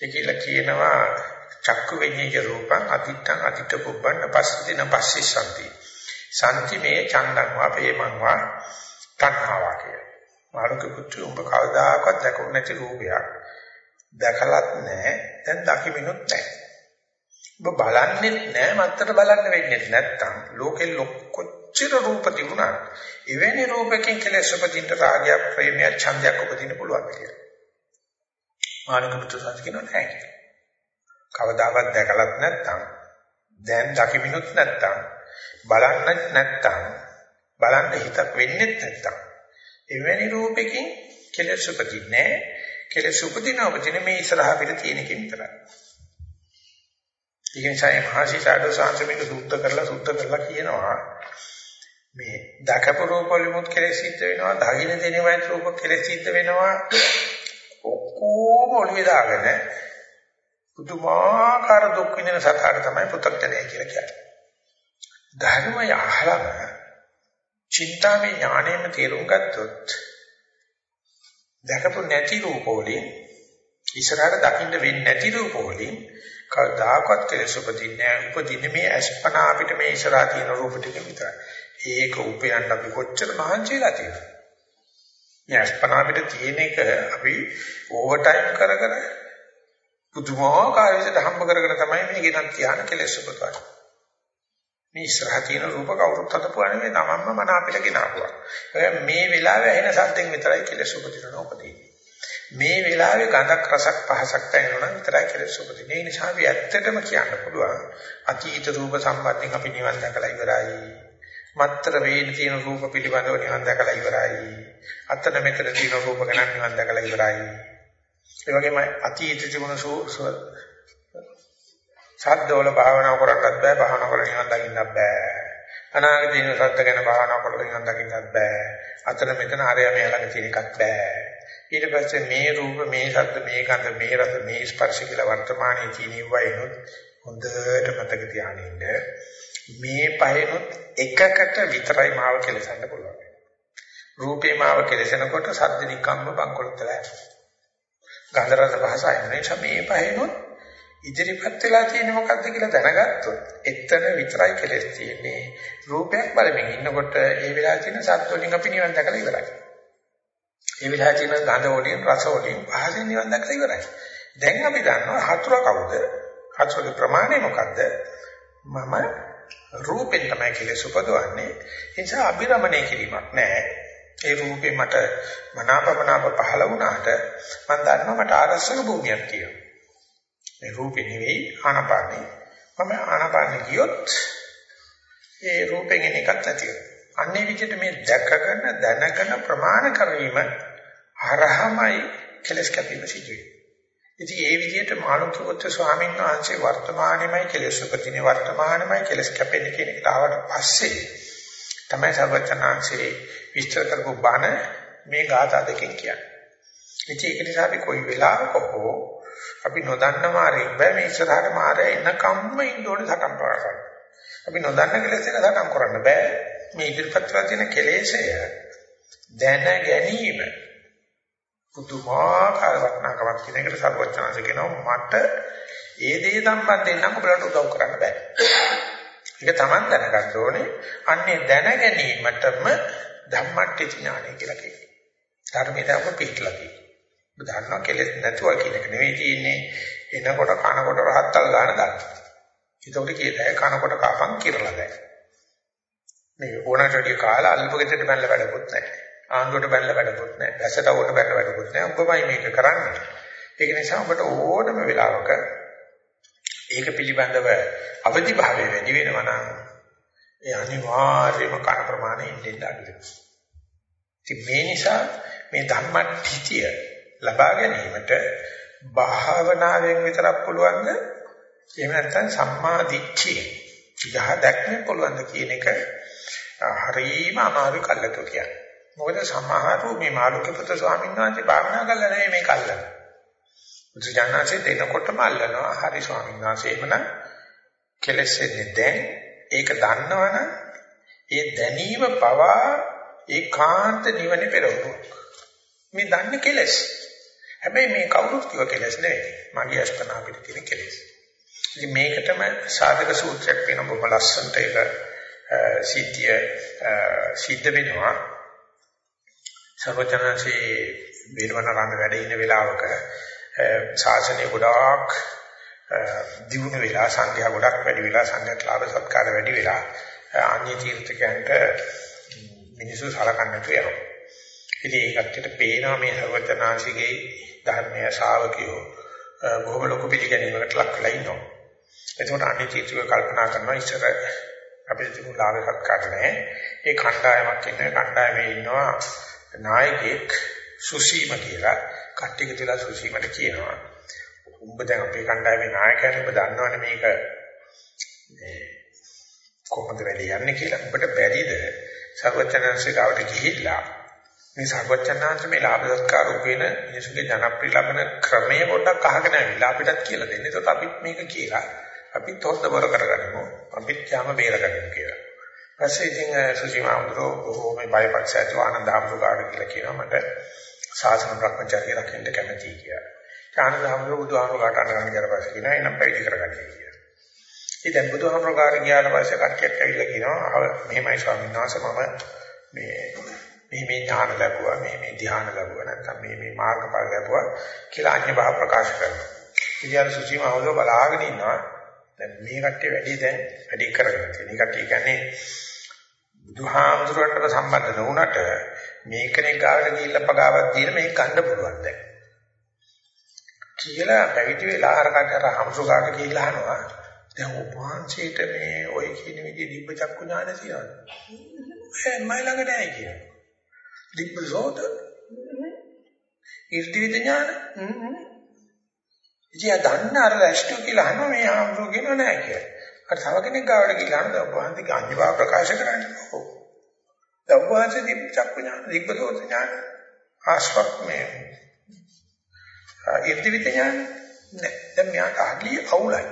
ඒකilla කියනවා චක්කු විඤ්ඤාය රූපං අතිත්තං අතිත්ත පුබ්බන්න පස්සින පස්සී සම්ති. සම්ති මේ චන්දං වා ප්‍රේමං වා තණ්හාවා කිය. මාළුක පුත්‍ර උඹ කවදාකවත් දැකුනේ නැති රූපයක්. දැකලත් නැහැ. දැන් දකිමිනුත් නැහැ. ඔබ බලන්නේ නැහැ මත්තර බලන්න වෙන්නේ නැත්තම් ලෝකෙ කොච්චර රූප තිබුණා එවැනි රූපකින් කෙලෙස් උපදින්න රාගය ප්‍රේමය ඡන්දයක් උපදින්න පුළුවන් කියලා. මානක පුත්‍ර සත්‍ය කියනවා නැහැ. කවදාවත් දැකලත් නැත්තම් දැන් දකිමිනුත් නැත්තම් බලන්නත් නැත්තම් බලන්න හිතක් වෙන්නේ නැත්තම් එවැනි රූපකින් කෙලෙස් උපදින්නේ කෙලෙස් උපදින උපදින මේ ඉස්සරහා පිට තියෙන කෙන විතරයි. ඒ නිසා මේ මහසි සාඩෝ සාංශමික සූත්‍ර කරලා සූත්‍ර කරලා කියනවා මේ දකපු රූප වලිමුත් කෙලෙස් සිද්ධ වෙනවා දකින්න දෙනවයි රූප කෙලෙස් සිද්ධ වෙනවා ඔක්කොම ඔළුවේ දාගෙන පුදුමාකාර දුක් විඳින සතාට තමයි පුතක්ජනය කියලා කියන්නේ. ධර්මය අහලම චින්තාමය ඥාණයෙන් තේරුම් ගත්තොත් දැකපු නැති රූපෝලින් ඉස්සරහට දකින්න වෙන්නේ නැති රූපෝලින් කවදාකවත් කෙලෙස් උපදින්නේ නැහැ. උපදින්නේ මේ අස්පනා අපිට මේ ඉස්සරහා තියෙන රූප ටික විතරයි. ඒක උපයන්න අපි කොච්චර මහන්සිලා තියෙනවද? මේ අස්පනා අපිට තියෙන එක අපි ඕවර් ටයිම් කර කර පුදුමාකාර විදිහට හම්බ කරගෙන තමයි මේ ගෙනත් තියාන කෙලෙස් උපදවන්නේ. මේ ඉස්සරහා තියෙන රූප කවුරුත් හදපුවා නෙමෙයි තමන්ම මන අපිට ගෙනාවුවා. මේ වෙලාවේ ඇහෙන සද්දෙන් විතරයි කෙලෙස් උපදිනවා උපදින්නේ. මේ වෙලාවේ ගඳක් රසක් පහසක් දැනෙනවා නම් විතරයි කෙලෙස් උපදින්නේ. ඒ නිසා අපි ඇත්තටම කියන්න පුළුවන් අතීත රූප සම්බන්ධයෙන් අපි නිවන් දැකලා ඉවරයි. මත්තර වේන තියෙන රූප පිළිබඳව නිවන් දැකලා ඉවරයි. අතන මෙතන තියෙන රූප ගැන නිවන් දැකලා ඉවරයි. ඒ වගේම අතීත තිබුණ සද්දවල භාවනා කරන්නත් බෑ භාවනා කරලා නිවන් දකින්නත් බෑ. අනාගතේ ඉන්න සද්ද ගැන භාවනා කරලා නිවන් දකින්නත් බෑ. අතන මෙතන හරිය මේ ළඟ තියෙන එකක් බෑ. ඊට පස්සේ මේ රූප මේ ශබ්ද මේ ගන්ධ මේ රස මේ ස්පර්ශ කියලා වර්තමානයේ තියෙනවයිනොත් හොඳට මතක තියාගන්න මේ පහෙනොත් එකකට විතරයි මාව කෙලසන්න පුළුවන්. රූපේ මාව කෙලසනකොට සද්ද නිකම්ම බංකොලොත්තලා. ගන්ධ රස පහස අයිනේ මේ පහෙනොත් ඉදිරිපත් වෙලා තියෙන්නේ මොකද්ද කියලා දැනගත්තොත් එතන විතරයි කෙලෙස් තියෙන්නේ. රූපයක් බලමින් ඉන්නකොට ඒ වෙලාවේ තියෙන සත්‍ය වලින් අපි නිවන් දැකලා ඉවරයි. ඒ වෙලාවේ තියෙන ගඳ වලින් රස වලින් පහසින් නිවන් දැකලා ඉවරයි. දැන් අපි දන්නවා හතුර කවුද? හතුරගේ ප්‍රමාණය මොකද්ද? මම රූපෙන් තමයි කෙලෙස් උපදවන්නේ. ඒ නිසා අභිරමණය කිරීමක් නැහැ. ඒ රූපේ මට මනාපමනාප පහළ වුණාට මම දන්නවා මට ආරස්සක භූමියක් තියෙනවා. මේ රූපේ නෙවෙයි ආනපානේ. මම ආනපානේ ගියොත් ඒ රූපෙන් එන එකක් නැති වෙනවා. අන්නේ විදිහට මේ දැකගෙන දැනගෙන ප්‍රමාණ කිරීම හරහමයි කෙලස් කැපීම සිදු වෙන්නේ. ඉතින් ඒ විදිහට මාළුකවොත් ස්වාමීන් වහන්සේ වර්තමානෙමයි කෙලස් උපදිනේ වර්තමානෙමයි කෙලස් කැපෙන්නේ කියන එකට ආවට පස්සේ තමයි සර්වචනාංශේ විස්තර කරපු බණ මේ ගාථා දෙකෙන් කියන්නේ. ඉතින් ඒක නිසා අපි කොයි වෙලාවක හෝ අපි නොදන්න මාරෙක් බෑ මේ ඉස්සරහට මාරය එනකම්ම ඉන්න ඕනේ සටන් කරන්න. අපි නොදන්න කෙලෙස් එක සටන් කරන්න බෑ. මේ ඉදිරිපත් කරලා තියෙන කෙලෙසය දැන ගැනීම පුදුමාකාර වටිනාකමක් කියන එකට සර්වඥාන්ස කියනවා මට ඒ දේ සම්බන්ධයෙන් නම් ඔයාලට උදව් කරන්න බෑ. ඒක Taman දැනගන්න ඕනේ. අන්නේ දැන ගැනීමටම ධම්මට්ටි ඥානය කියලා කියනවා. ධර්මයට අප පිටලා කියනවා. දන්නවා කෙලෙස් නැතුව කියන එක නෙවෙයි තියෙන්නේ. එනකොට කනකොට රහත්තල් ගන්න ගන්න. ඒකට කියතයි කනකොට කපන් කිරලා දැන්. මේ ඕනට වැඩි කාලා අල්පගෙදරට බැලලා වැඩකුත් නැහැ. ආන්දුවට බැලලා වැඩකුත් නැහැ. වැසට ඕකට බැලලා වැඩකුත් නැහැ. ඔබමයි මේක කරන්නේ. ඒක නිසා ඔබට ඕනම වෙලාවක ඒක පිළිබඳව අවදි භාවය වැඩි වෙනවා නම් ඒ අනිවාර්යම කන ප්‍රමාණය ඉන්න අඩු වෙනවා. ඉතින් මේ නිසා මේ ධම්මටිතිය ලබා ගැනීමට භාවනාවෙන් විතරක් පුළුවන්ද? එහෙම නැත්නම් සම්මා දිට්ඨිය යහ දැක්මෙන් පුළුවන්ද කියන එක හරීම අමාරු කල්ලතෝ කියන්නේ. මොකද සමහරු මේ මාළුක්‍ය පුත්‍ර ස්වාමීන් වහන්සේ භාවනා කළා නෙවෙයි මේ කල්ලන. බුදුජානනාංශේ දෙනකොටම අල්ලනවා හරි ස්වාමීන් වහන්සේ එමනම් කෙලෙස් එන්නේ දැන් ඒක දන්නවනම් ඒ දැනීම පවා ඒකාන්ත නිවන පෙරවුණු. මේ දන්නේ කෙලෙස්. හැබැයි මේ කවුරුත් කිව්ව කෙලෙස් නෙවෙයි. මගේ අස්පනා අපිට තියෙන කෙලෙස්. ඉතින් මේකටම සාධක සූත්‍රයක් වෙන බොහොම ලස්සනට ඒක සිද්ධිය සිද්ධ වෙනවා. සර්වචනසේ වේරවණරන්න වැඩ ඉන්න වෙලාවක ශාසනය ගොඩාක් දියුණු වෙලා සංඛ්‍යා ගොඩක් වැඩි වෙලා සංඝයාට ලාභ සත්කාර වැඩි වෙලා අන්‍ය තීර්ථකයන්ට මිනිස්සු සලකන්නට යනවා. ඉතින් ඒ කට්ටියට පේනවා මේ සර්වචනාංශිකේ ධර්මයේ ශ්‍රාවකයෝ බොහොම ලොකු පිළිගැනීමකට ලක් වෙලා ඉන්නවා. එතකොට අන්‍ය තීර්ථක කල්පනා කරනවා ඉස්සර අපිට තිබුණු ලාභ සත්කාර නැහැ. ඒ කණ්ඩායමක් ඉන්න කණ්ඩායමේ ඉන්නවා නායකයෙක් සුසීම කියලා කට්ටිය කියලා සුසීමට කියනවා. උඹ දැන් අපේ කණ්ඩායමේ නායකයන් ඔබ දන්නවනේ මේක මේ කොහොමද වැඩි යන්නේ කියලා. ඔබට බැරිද සර්වචනංශේ ගාවට ගිහිල්ලා මේ සර්වචනංශ මේ ලාභ සත්කාර උපේන මිනිසුගේ ජනප්‍රිය ලබන ක්‍රමය පොඩ්ඩක් අහගෙන ඇවිල්ලා අපිටත් කියලා දෙන්න. ඒකට අපිත් මේක කියලා අපිත් හොද්ද බර කරගන්නමු. අපිත් යාම බේරගන්නමු කියලා. ඊපස්සේ ඉතින් සුචිමාඳුරෝ බොහෝ මේ බයපක්ෂයට ආනන්දහම්තුගාඩ කියලා කියනවා මට සාසන භ්‍රමචර්ය රකින්න කැමතියි කියලා. ආනන්දහම්තුග බුදුහාමුදුරට අනගන්න කියලා පස්සේ කියනවා එනම් පැවිදි කරගන්න කියලා. ඉතින් බුදුහාමුදුරගාට ගියාට පස්සේ කට්ටියක් ඇවිල්ලා කියනවා මෙහෙමයි ස්වාමීන් වහන්සේ මම මේ මේ මේ ඥාන ලැබුවා මේ මේ ධ්‍යාන ලැබුවා නැත්නම් මේ මේ මාර්ගඵල ලැබුවා කියලා අන්‍ය භාව ප්‍රකාශ කරනවා. ඉතින් අර සුචිමාවදෝ බලාගෙන ඉන්නවා. දැන් මේ කට්ටිය වැඩි දැන් වැඩි කරගෙන තියෙන. මේ කට්ටිය කියන්නේ බුදුහාමුදුරන්ට සම්බන්ධ නොවුනට මේ කෙනෙක් ගාවට ගිහිල්ලා පගාවක් දීලා මේක ගන්න පුළුවන් දැන්. කියලා පැවිදි වෙලා අර කටර හම්සුකාට ගිහිල්ලා අහනවා. දැන් උපවාසයට මේ ඔය කියන විදිහේ දිබ්බ චක්කු ඥාන තියෙනවා. ඒ මයි ළඟ නැහැ කියනවා. දිබ්බ සෝත ඉර්ධිවිද ඥාන ඉතින් දන්න අර රැස්ටු කියලා අහනවා මේ ආම්සෝ කියනවා නෑ කියලා. අර තව කෙනෙක් ගාවට ගිහලා අහනවා වහන්සේ අනිවා ප්‍රකාශ කරන්නේ. ඔව්. දවවාසේ දිබ්බ චක්කු ඥාන දිබ්බසෝත ඥාන ආස්වක් මේ ඉර්ධිවිද ඥාන නෑ. දැන් මෙයාට අහලිය අවුලයි.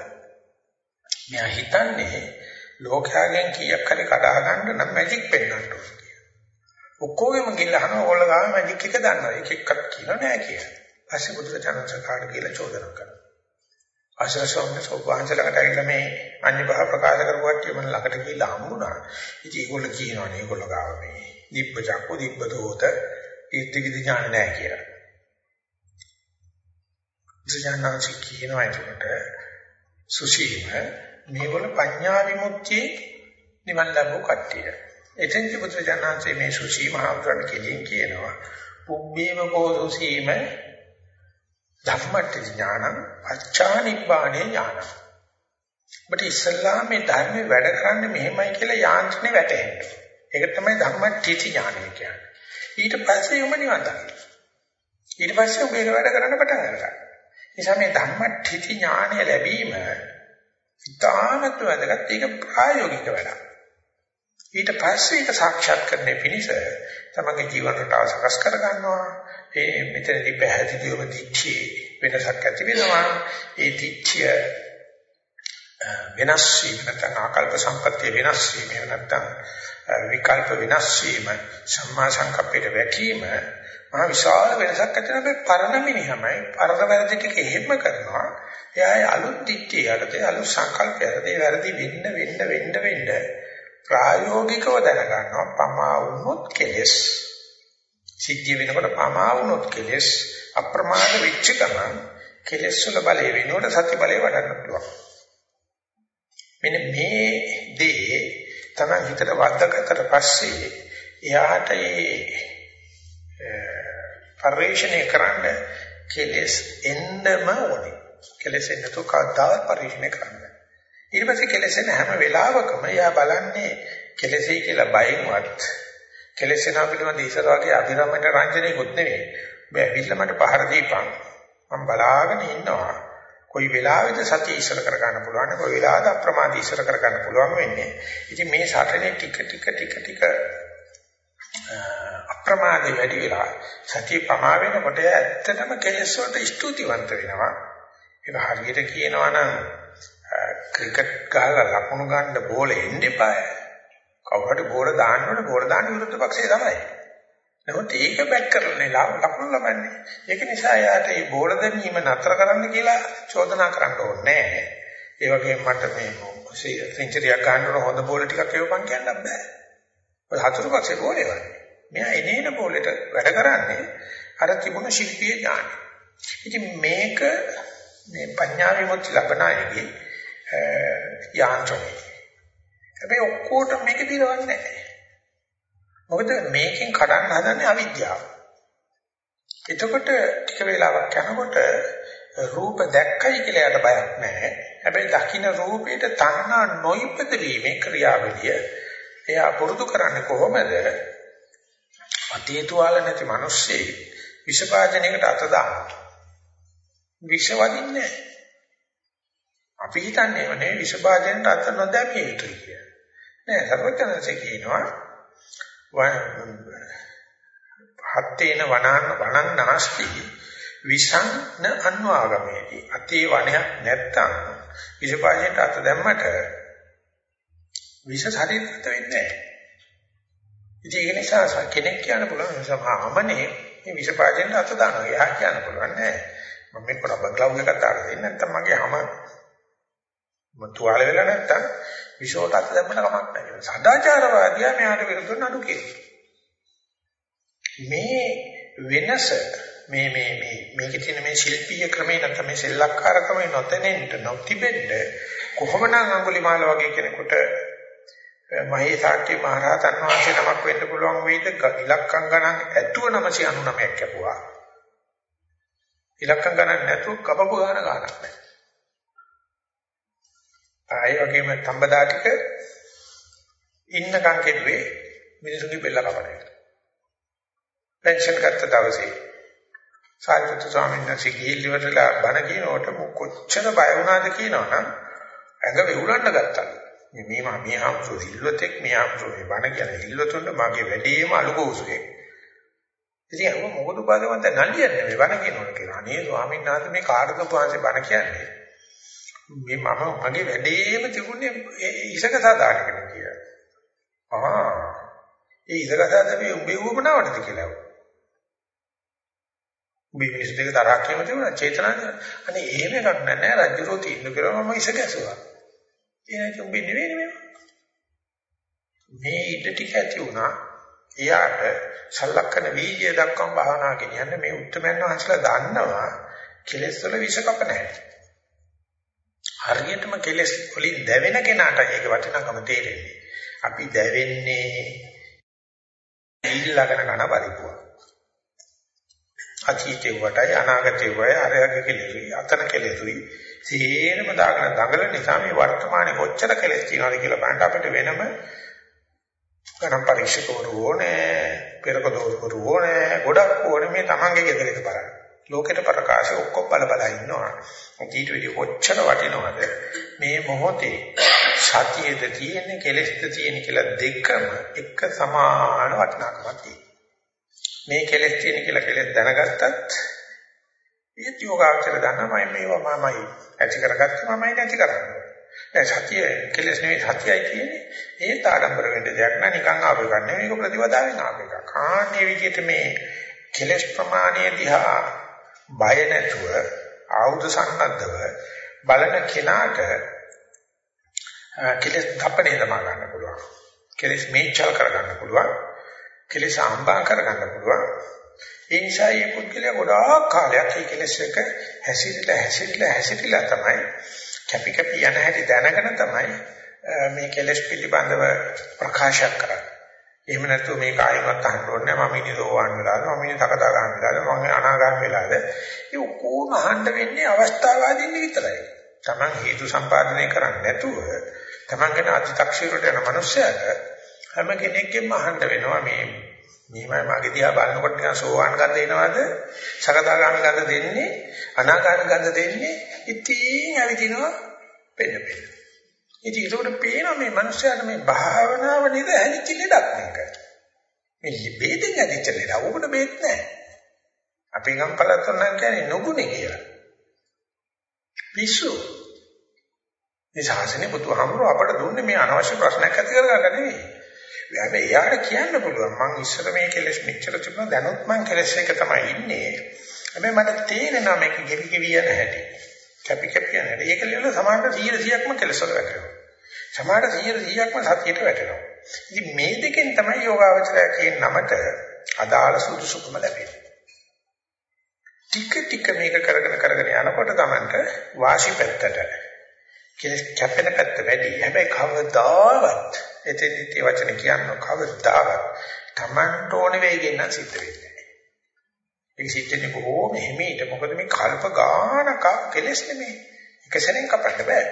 මෙයා හිතන්නේ ලෝකයෙන් කීයක් හරි කඩා ගන්න නම් මැජික් පෙන්වන්න ඕනේ. ඔක්කොගෙම ගිහලා අහනවා ඕගොල්ලෝ ගාව මැජික් එක දන්නවා. එක එකක් කියනවා නෑ කියලා. පස්සේ බුදුරජාණන් සකාට කියලා චෝදනා කරනවා. ආශ්‍රසෝමන සෝවාන්සලකට ඇවිල්ලා මේ අන්‍ය භාව ප්‍රකාශ කරුවාට මම ළඟට ගිහිල්ලා හම්බුණා. ඉතින් ඒගොල්ලෝ කියනවානේ ඒගොල්ලෝ ගාව මේ දිබ්බ චක්කු දිබ්බ දෝත ඉර්ධිවිද ඥාන නැහැ කියලා. බුදුජානනාංශ කියනවා ඒකට සුශීම මේගොල්ලෝ පඤ්ඤා විමුක්තිය නිවන් ලැබුව කට්ටිය. එතෙන්දි බුදුජානනාංශයේ මේ සුශීම හඳුරන කෙලින් කියනවා පුබ්බේම කෝ සුශීම ධම්මට්ටි ඥානං අච්ඡානිබ්බානේ ඥානං. ඔබට ඉස්සල්ලා මේ ධර්මේ වැඩ කරන්නේ මෙහෙමයි කියලා යාන්ත්‍රණේ වැටහෙන්න. ඒක තමයි ධම්මට්ටි ඥානය කියන්නේ. ඊට පස්සේ උම නිවන් දකින්න. ඊට පස්සේ ඔබ ඒක වැඩ කරන්න පටන් ගන්නවා. නිසා මේ ධම්මට්ටි ඥානය ලැබීම ඉතාමත් වැදගත්. ඒක ප්‍රායෝගික වැඩක්. ඊට පස්සේ ඒක සාක්ෂාත් කරන්නේ පිණිස තමගේ ජීවන රටාව සකස් කර ගන්නවා. ඒ මෙතනදී පැහැදිලිවම දිච්චි වෙනසක් ඇති වෙනවා. ඒ දිච්චිය වෙනස් වීම නැත්නම් ආකල්ප සම්පත්තිය වෙනස් වීම නැත්නම් විකල්ප වෙනස් වීම සම්මා සංකප්පයට වැටීම මහ විශාල වෙනසක් ඇති වෙන මේ පරණ මිනිහමයි පරණ වැරදි ටික එහෙම කරනවා. එයා අලුත් දිච්චිය යටතේ අලුත් සංකල්පයකට ඒ වැරදි වෙන්න වෙන්න වෙන්න වෙන්න ප්‍රායෝගිකව දැනගන්නවා. පමා වුණොත් කෙලස්. සිද්ධිය වෙනකොට පමා වුණොත් කෙලස්. අප්‍රමාද වෙච්ච ගමන් කෙලස් වල බලය වෙනකොට සත්‍ය බලය වඩන්න පුළුවන්. මෙන්න මේ දේ තමයි හිතට වද්දාගත්තට පස්සේ එයාට ඒ පරිශ්‍රණය කරන්න කෙලස් එන්නම ඕනේ. කෙලස් එන්නතු කවදාවත් පරිශ්‍රණය කරන්න ඊට පස්සේ කෙලෙසෙන හැම වෙලාවකම එයා බලන්නේ කෙලෙසෙයි කියලා බයින්වත් කෙලෙසෙන පිළිබඳ ඉස්සර වගේ අභිරමයට රංජනයකුත් නෙවෙයි. ඔබ ඇවිල්ලා මට පහර දීපන්. මම බලාගෙන ඉන්නවා. කොයි වෙලාවෙද සතිය ඉස්සර කරගන්න පුළුවන් කොයි වෙලාවද අප්‍රමාද ඉස්සර කරගන්න පුළුවන් වෙන්නේ. ඉතින් මේ සටනේ ටික ටික ටික ටික අප්‍රමාදේ වැඩි වෙලා සතිය පමා වෙනකොට ඇත්තටම කෙලෙස් වලට ස්තුතිවන්ත වෙනවා. ඒක හරියට කියනවා නම් ක්‍රිකට් ගහලා ලකුණු ගන්න බෝල එන්න එපායි. කවුරු හරි බෝල දාන්නවනේ බෝල දාන්න විරුද්ධ පක්ෂය තමයි. නමුත් ඒක බැක් කරන්නේ ලකුණු ලබන්නේ. ඒක නිසා යාට මේ බෝල දැමීම නතර කරන්න කියලා චෝදනා කරන්න ඕනේ නැහැ. ඒ වගේම මට මේ සෙන්චරියක් ගන්න හොඳ බෝල ටිකක් එවපන් කියන්න බෑ. ඔය හතුරු පක්ෂේ බෝලේ වගේ. මෙයා එනේන බෝලෙට වැඩ කරන්නේ අර තිබුණ ශිල්පීය ඥානය. ඉතින් මේක මේ පඤ්ඤා විමුක්ති ලබනායේදී යාන්ත්‍රණය. හැබැයි ඔක්කොට මේක දිරවන්නේ නැහැ. මොකද මේකෙන් කඩන්න හදන්නේ අවිද්‍යාව. එතකොට ටික වෙලාවක් යනකොට රූප දැක්කයි කියලා යට බයක් නැහැ. හැබැයි දකින්න රූපේට තණ්හා නොයිපද වීමේ ක්‍රියාවලිය එයා පුරුදු කරන්නේ කොහොමද? අතීතවල නැති මිනිස්සේ විෂපාජනයකට අත දානවා. විෂ වදින්නේ අපි හිතන්නේ නේ විෂපාජනයට අත නොදැමිය යුතුයි කියලා. නෑ සර්වඥාන්සේ කියනවා හත්තේන වනං වනං නාස්ති විසං අන්වාගමේති අතේ වණයක් නැත්තම් විෂපාජනයට අත දැම්මට විෂ ශරීරගත වෙන්නේ නැහැ. ඉතින් ඒක නිසා කෙනෙක් කියන්න පුළුවන් සමහමනේ මේ විෂපාජනයට අත දානවා. එයා කියන්න පුළුවන් නෑ. මම මේ පොඩ බග්ලව් එකක් දාලා දෙන්න නැත්තම් මගේ හැම මම තුවාල වෙලා නැත්තම් විෂෝට අත දැම්මම කමක් නැහැ. සදාචාරවාදියා මෙයාට විරුද්ධව නඩු කියනවා. මේ වෙනස මේ මේ මේ මේකේ තියෙන මේ ශිල්පීය ක්‍රමේ නැත්නම් මේ සෙල්ලක්කාර ක්‍රමේ නොතෙනෙන්න නොතිබෙන්න කොහොමනම් අඟුලිමාල වගේ කෙනෙකුට මහේසාක්‍ය මහරහතන් වහන්සේ නමක් වෙන්න පුළුවන් වෙයිද ඉලක්කම් ගණන් ඇතුව 999ක් කැපුවා ඉලක්කම් ගණන් නැතුව කපපු ගාන ගානක් නැහැ ආය වගේම තඹදා ටික ඉන්නකම් කෙරුවේ මිනිසුන්ගේ බෙල්ල කපන එක පෙන්ෂන් ගත්ත දවසේ සාරිපුත්තු ස්වාමීන් වහන්සේ ගිහිල්ලිවටලා බණ කියනකොට කොච්චර බය වුණාද කියනවනම් ඇඟ වෙවුලන්න ගත්තා. මේ මේ මේ හම්සෝ සිල්වතෙක් මේ හම්සෝ මේ බණ කියන සිල්වතුන්ට මගේ වැඩේම අලුකෝසුවේ. ඉතින් අර මොකද බාදවන්ත නලියන්නේ මේ බණ කියනවනේ කියලා. අනේ ස්වාමීන් වහන්සේ මේ කාටද වහන්සේ බණ කියන්නේ? මේ මම මගේ වැඩේම තිබුණේ ඉසක සාදාගෙන කියලා. ආ ඒ ඉසක සාදාපේ උඹේ උපනාවටද කියලා. මේ මිනිස් දෙක තරහ කියම තිබුණා චේතනාව. අනේ එහෙම එකක් නැහැ රජ්ජුරෝ තීන්දුව කරා මම ඉස ගැසුවා. ඒ නැති උඹ නෙවෙයි නෙවෙයි. මේ ඉඩ ටික ඇති වුණා. එයාට සලක්කන වීර්ය දක්වම් භාවනා කියන්නේ මේ උත්තරමයන් වහන්සේලා දන්නවා කෙලෙස් වල විෂ කප නැහැ. හරියටම කෙලෙස් වලින් දැවෙන කෙනාට ඒක වටිනාකම තේරෙන්නේ. අපි දැවෙන්නේ ඊළඟන කන පරිපුව. අතීතේ වටයි අනාගතේ වය අරයක කෙලෙසුයි අතන කෙලෙසුයි සේරම දාගෙන දඟල නිසා මේ වර්තමානයේ කොච්චර කෙලෙස් තියෙනවද කියලා බලන්න අපිට වෙනම ගණන් පරීක්ෂකවරු ඕනේ පෙරක දෝෂකවරු ඕනේ ගොඩක් ඕනේ මේ තමන්ගේ ගෙදරට බලන්න ලෝකෙට ප්‍රකාශ ඔක්කොම බල බල ඉන්නවා ඊට වෙඩි කොච්චර වටිනවද මේ මොහොතේ සතියේද තියෙන්නේ කෙලෙස්ද තියෙන්නේ කියලා දෙකම එක සමාන වටිනාකමක් තියෙනවා මේ කෙලෙස් තියෙන කියලා කෙලෙස් දැනගත්තත් ඒත් යෝගාචර දන්නවා මම මේවා මමයි ඇති කරගත්තේ මමයි නැති කරන්නේ. දැන් සතිය කෙලෙස් නෙවෙයි සතියයි කියන්නේ ඒත් ආඩම්බර වෙන්න දෙයක් නෑ නිකන් ආපු එකක් නෙවෙයි මේක ප්‍රතිවදාවෙන් ආපු එකක්. කාන්නේ විදිහට මේ කෙලෙස් ප්‍රමාණය දිහා බය නැතුව ආයුධ සන්නද්ධව බලන කෙනාට කෙලෙස් කපණය දමා ගන්න පුළුවන්. කෙලෙස් මේචල් කර ගන්න පුළුවන්. කෙලෙස් ආම්බා කරගන්න පුළුවන්. ඒ නිසා මේ පුද්ගලයා ගොඩාක් කාලයක් මේ කෙලෙස් එක හැසිරලා හැසිරලා හැසිරලා තමයි කැපි කැපි යන හැටි දැනගෙන තමයි මේ කෙලෙස් පිළිබඳව ප්‍රකාශ කරන්නේ. එහෙම නැත්නම් මේ කායිමත් අහන්න ඕනේ මම ඉන්නේ සෝවාන් වෙලාද මම ඉන්නේ තකදා ගන්න වෙලාද මම අනාගාමී වෙලාද ඒ ඔක්කොම අහන්න වෙන්නේ අවස්ථාවාදීන් විතරයි. Taman හේතු සම්පාදනය කරන්නේ නැතුව Taman ගැන අති탁ෂීරට යන මනුස්සයාට හැම කෙනෙක්ගෙම අහන්න වෙනවා මේ මේමයි මගේ දිහා බලනකොට නිකන් සෝවාන් ගඳ එනවද? සකදාගාමි ගඳ දෙන්නේ, අනාගාමි ගඳ දෙන්නේ. ඉතින් ඇවිදිනවා පෙන්න පෙන්න. ඉතින් ඒකට පේනවා මේ මනුස්සයාට මේ භාවනාව නේද හැදිච්ච ලෙඩක් මේක. මේ බේදෙන් හැදිච්ච ලෙඩ. උකට බේත් නැහැ. අපි ගම් පළතුරු නම් කියන්නේ නුගුනේ කියලා. පිස්සු. මේ ශාසනේ බුදුහාමුදුරුව අපට දුන්නේ මේ අනවශ්‍ය ප්‍රශ්නයක් ඇති කරගන්න නෙවෙයි. හැබැයි එයාට කියන්න පුළුවන් මං ඉස්සර මේ කෙලෙස් මෙච්චර තිබුණා දැනුත් මං කෙලෙස් එක තමයි ඉන්නේ. හැබැයි මට තේරෙනවා මේක ගෙවි ගෙවි යන හැටි. කැපි කැපි යන හැටි. ඒක ලියලා සමානට 100%ක්ම කෙලෙස් වල වැටෙනවා. සමානට 100%ක්ම සතියට වැටෙනවා. ඉතින් මේ දෙකෙන් තමයි යෝගාවචරය කියන නමට අදාළ සුදුසුකම ලැබෙන්නේ. ටික ටික මේක කරගෙන කරගෙන යනකොට තමයි වාසි පැත්තට කෙලස් කැපෙන පැත්ත වැඩි. හැබැයි කවදාවත් එතෙන්දිත් ඒ වචන කියන්න කවදාවත් Tamanට ඕන වෙයිගෙන නම් සිද්ධ වෙන්නේ නැහැ. ඒක සිද්ධ වෙන්නේ බොහෝම හිමීට. මොකද මේ කල්ප ගානක කෙලස් නෙමෙයි. එක සැරෙන් කපන්න බෑ.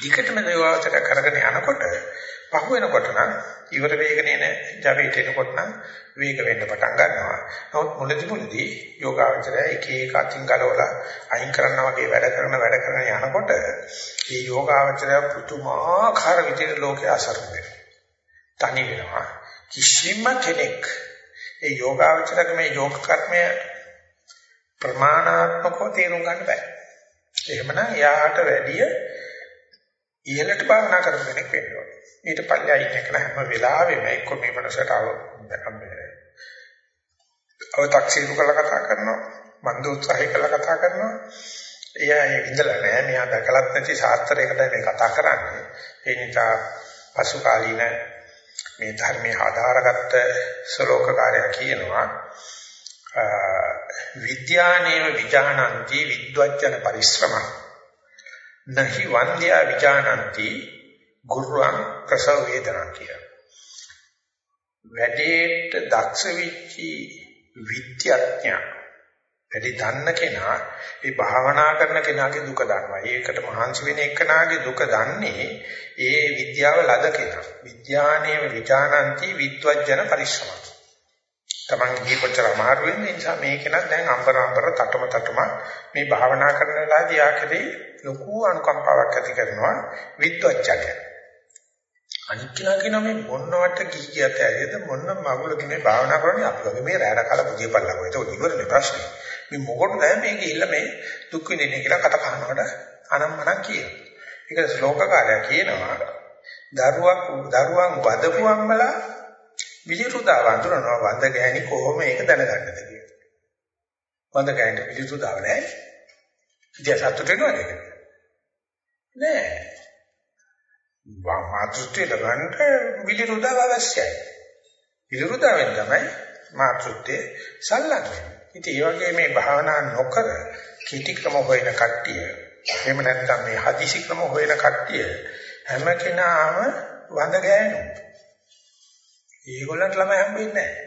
දිගටම දේවාචර කරගෙන යනකොට පහු වෙනකොට නම් ඉවර වේගනේ නැහැ. ජවයට එනකොට නම් වේග වෙන්න පටන් ගන්නවා. නමුත් මුලදි මුලදි යෝගාවචරය එක එක අතින් ගලවලා අයින් කරනවා වගේ වැඩ කරන වැඩ කරන යනකොට මේ යෝගාවචරය පුදුමාකාර විදිහට ලෝකේ අසරණ වෙනවා. තනි වෙනවා. කිසිම කෙනෙක් ඒ යෝගාවචරක මේ යෝග කර්මය ප්‍රමාණාත්මකව තේරුම් ගන්න බෑ. එහෙමනම් එයාට වැඩිය ඉහළට භාවනා කරන කෙනෙක් වෙන්න ඕනේ. ඊට පල්ලෙහා ඉන්න කෙනා හැම වෙලාවෙම එක්ක මේ මනසට අව අව탁සීරු කළා කතා කරනවා මන්ද උත්සාහය කළා කතා කරනවා එයා ඒ ඉඳලා නෑ මෙයා දැකලත් නැති ශාස්ත්‍රයකට මේ කතා කරන්නේ ඒ නිසා පසු කාලීන මේ ධර්මයේ ආධාරගත ශ්ලෝකකාරය කියනවා විද්‍යානේව විජානಂತಿ විද්වච්චන පරිශ්‍රම නහි වන්ද්‍යා විජානಂತಿ ගුරුවන් ප්‍රසව වේදනා කියලා. වැඩේට දක්ෂ වෙච්චි විද්‍යාඥයා වැඩි දන්න කෙනා ඒ භාවනා කරන කෙනාගේ දුක දන්නවා. ඒකට මහන්සි වෙන එකනාගේ දුක දන්නේ ඒ විද්‍යාව ලද කෙනා. විද්‍යානේව විචානಂತಿ විද්වජන පරිශ්‍රම. Taman දීපචර අමාරු වෙන්නේ නිසා මේක නම් දැන් අම්බර අම්බර තටම තටම මේ භාවනා කරන වෙලාවදී ආකදී ලොකු අනුකම්පාවක් ඇති කරනවා විද්වජ්ජකය. අනිත් කෙනා කියනවා මේ මොනවට කී කියත ඇරියද මොන මගුලක මේ භාවනා කරන්නේ අපි වගේ මේ රැඩ කාලා පුදිය පල්ලකෝ ඒක ඉවරනේ ප්‍රශ්නේ මේ මොකටද මේ ගිහිල්ලා මේ දුක් විඳින්නේ කියලා කතා කරනකොට අනම්මනම් කියනවා. ඒක ශ්ලෝකකාරයා කියනවා. දරුවක් දරුවන් වදපුවම්මලා විලිරුදා වඳුරනවා වඳ ගෑණි කොහොම ඒක දැනගන්නද කියලා. වඳ ගෑණි විලිරුදාව නැහැ. ඉතින් සතුට වෙනවද ඒක? නෑ මාතෘත්වයට ගන්න විලිරුදාව අවශ්‍යයි. විලිරුදාවෙන් තමයි මාතෘත්වයේ සල්ලන්නේ. ඉතින් ඒ වගේ මේ භාවනා නොකර කීටි ක්‍රම හොයන කට්ටිය එහෙම නැත්නම් මේ හදිසි ක්‍රම හොයන කට්ටිය හැම කෙනාම වඳ ගෑනුයි. ඒගොල්ලන්ට ළමයි හම්බෙන්නේ නැහැ.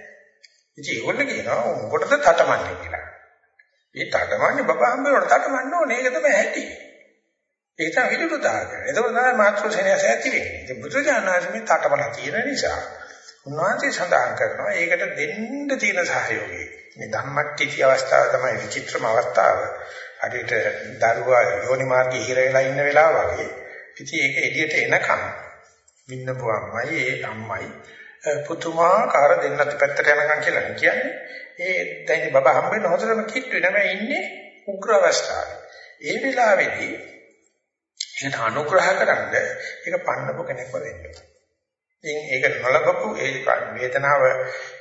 ඉතින් ඒගොල්ලෝ කියනවා මොකටද තටමන්නේ කියලා. මේ තටමන්නේ බබා හම්බෙනකොට තටමන්න ඕනේ. ඒක තමයි ඇති. ඒක තමයි විරුද්ධතාවය. ඒක තමයි මාත්‍රසේනස ඇති වෙන්නේ. ඉතින් බුදුජානනාංශමේ තටමන තියෙන නිසා උන්වහන්සේ සඳහන් කරනවා ඒකට දෙන්න තියෙන සහයෝගය. මේ ධම්මට්ටිති අවස්ථාව තමයි විචිත්‍රම අවස්ථාව. හරියට දරුවා යෝනි මාර්ගයේ හිර වෙලා ඉන්න වෙලාව වගේ. ඉතින් ඒක එළියට එනකම් වින්නපුවම්මයි ඒ අම්මයි පුතුමාකාර දෙන්නත් පැත්තට යනකම් කියලා කියන්නේ. ඒ දැන් බබා හම්බෙන්න හොඳටම කිට්ටු නෑ ඉන්නේ උග්‍ර අවස්ථාවේ. ඒ වෙලාවේදී ඒකට අනුග්‍රහ කරන්න ඒක පන්නපු කෙනෙක්ව වෙන්න. ඉතින් ඒක නොලබපු ඒ වේදනාව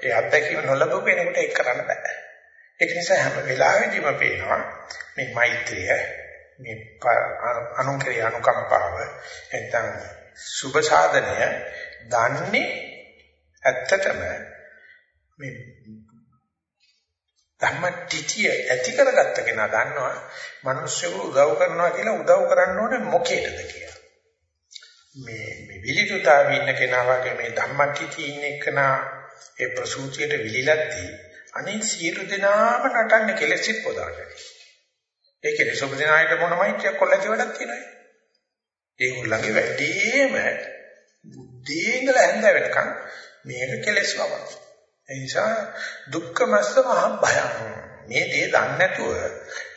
ඒ අත්දැකීම නොලබපු කෙනෙකුට ඒක කරන්න බෑ. ඒක නිසා හැම වෙලාවෙදීම පේනවා මේ මෛත්‍රිය මේ අනුකරිය අනුකම්පාව නැත්නම් සුභ සාධනය දන්නේ ඇත්තටම මේ ධම්මටිතිය ඇති කරගත්ත කෙනා දන්නවා මිනිස්සුන්ට උදව් කරනවා කියලා උදව් කරන්න ඕනේ මොකේද කියලා. මේ මේ විලිතුතාවේ ඉන්න කෙනා වගේ මේ ධම්මටිතිය ඉන්න කෙනා ඒ ප්‍රසූතියට විලිලද්දී අනේ සියලු දෙනාම නටන්නේ කෙලෙසිට පොදාගෙන. ඒ කෙලෙස් උපදින අයට මොන මෛත්‍රියක් කොල්ලති වැඩක් තියෙනවද? ඒගොල්ලන්ගේ වැඩිම බුද්ධිංගල හැඳ වෙනකන් මේක කෙලෙස් වමන. ඒ නිසා දුක්ඛමස්ස මහ භයං. මේ දේ දන්නේ නැතුව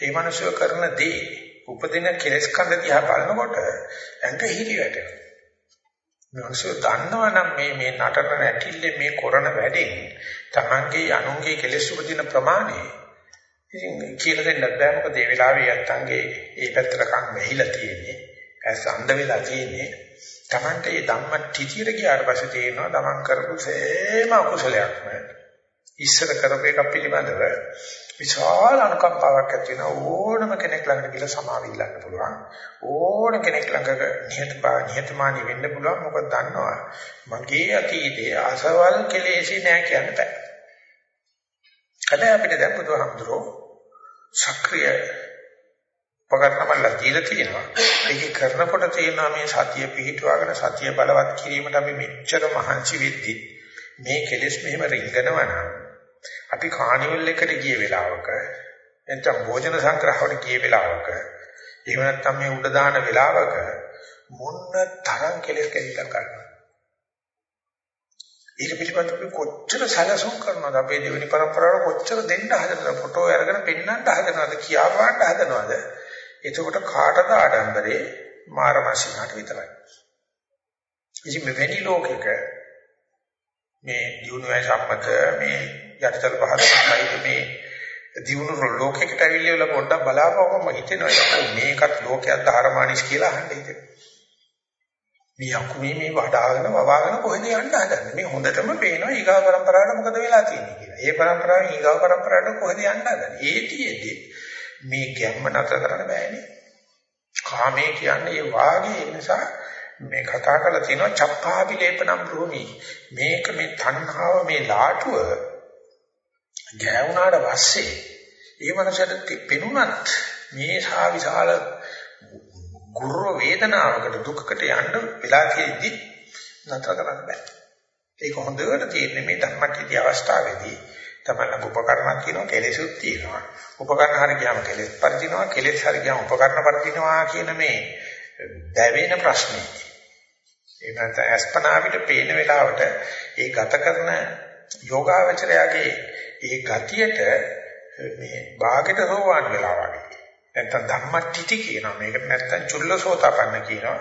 ඒ මනුස්සය කරන දේ උපදින කෙලෙස් කඳ දිහා බලනකොට ඇඟ හිරි වැටෙනවා. මිනිස්සු දන්නවනම් මේ මේ නටන නැටිල්ලේ මේ කරන වැඩෙන් තමන්ගේ අනුන්ගේ කෙලෙස් උපදින ප්‍රමාණය. ඉතින් කියලා දෙන්න බෑ. මොකද ඒ වෙලාවේ යත්තන්ගේ ඒ පැත්තට කන් වැහිලා තියෙන්නේ. ඇස් අන්ධ වෙලා තියෙන්නේ. තමන්ට ඒ ධම්ම ටිතියට ගියාට පස්සේ තේරෙනවා තමන් කරපු සේම අකුසලයක්ම ඉස්සර කරපු එක පිළිබඳව විශාල අනුකම්පාවක් ඇති වෙන ඕනම කෙනෙක් ළඟට ගිහලා සමාව ඉල්ලන්න පුළුවන්. ඕන කෙනෙක් ළඟක නිහතමානී වෙන්න පුළුවන්. මොකද දන්නවා? මගේ අතීතයේ අසවල් කෙලෙසි නෑ කියන්න බෑ. හැබැයි අපිට දැන් බුදුහාමුදුරෝ සක්‍රිය උපකරණ මල්ල දීලා තියෙනවා. ඒක කරනකොට තේරෙනවා මේ සතිය පිහිටුවාගෙන සතිය බලවත් කිරීමට අපි මෙච්චර මහන්සි වෙද්දි මේ කෙලෙස් මෙහෙම රිංගනවා නම් අපි කානිවල් එකට ගිය වෙලාවක නැත්නම් භෝජන සංග්‍රහවල ගිය වෙලාවක එහෙම නැත්නම් මේ උඩ දාන වෙලාවක මොන්න තරම් කෙලෙස් කැවිලා ගන්නවා. ඒක පිළිබඳව අපි කොච්චර සැලසුම් කරනවද? අපේ දෙවෙනි પરම්පරාවට කොච්චර දෙන්න හදනවද? ෆොටෝ අරගෙන පෙන්වන්න හදනවද? කියාපාන්න හදනවද? එතකොට කාටද ආඩම්බරේ? මාරමසිනාට විතරයි. ඉතින් මෙවැනි ලෝකෙක මේ දිනුවයි සම්මත මේ යක්ෂර පහසයි මේ දිනුන ලෝකයකට ඇවිල්ලා පොඩ්ඩක් බලාපුවම හිතෙනවා මේකත් ලෝකයක් ධර්මානිස් කියලා අහන්න හිතෙනවා. මේ අකුමේ මේ වඩාගෙන වවාගෙන කොහෙද යන්න හදන්නේ? මේ හොඳටම පේනවා ඊගා પરම්පරාවට මොකද වෙලා තියෙන්නේ කියලා. ඒ પરම්පරාවෙන් ඊගා પરම්පරාවට කොහෙද යන්න හදන්නේ? ඒතියෙදි මේ ගැම්ම නතර කරන්න බෑනේ. කාමයේ කියන්නේ ඒ වාගේ නිසා මේ කතා කරලා තියෙනවා චප්පාපි ලේපනම් භූමි. මේක මේ තණ්හාව මේ ලාටුව ගෑවුනාට පස්සේ ඒ මනසට පෙනුනත් මේ සා විශාල ගුරු වේදනාවකට දුකකට යන්න වෙලා තියෙද්දි නතර කරන්න බෑ. ඒක හොඳට තියෙන්නේ මේ ධර්මටිති අවස්ථාවේදී තමයි උපකරණක් කියනවා කෙලෙසුත් තියෙනවා. උපකරණ හරි ගියාම කෙලෙස් පරිදිනවා කෙලෙස් හරි ගියාම උපකරණ පරිදිනවා කියන මේ දැවෙන ප්‍රශ්නේ. ඒ නැත්නම් අස්පනා අපිට පේන වෙලාවට ඒ ගත කරන යෝගාවචරයාගේ ඒ ගතියට මේ ਬਾගෙට රෝවාන් වෙලා වගේ. නැත්නම් ධම්මටිටි කියනවා. මේකට නැත්නම් චුල්ලසෝතපන්න කියනවා.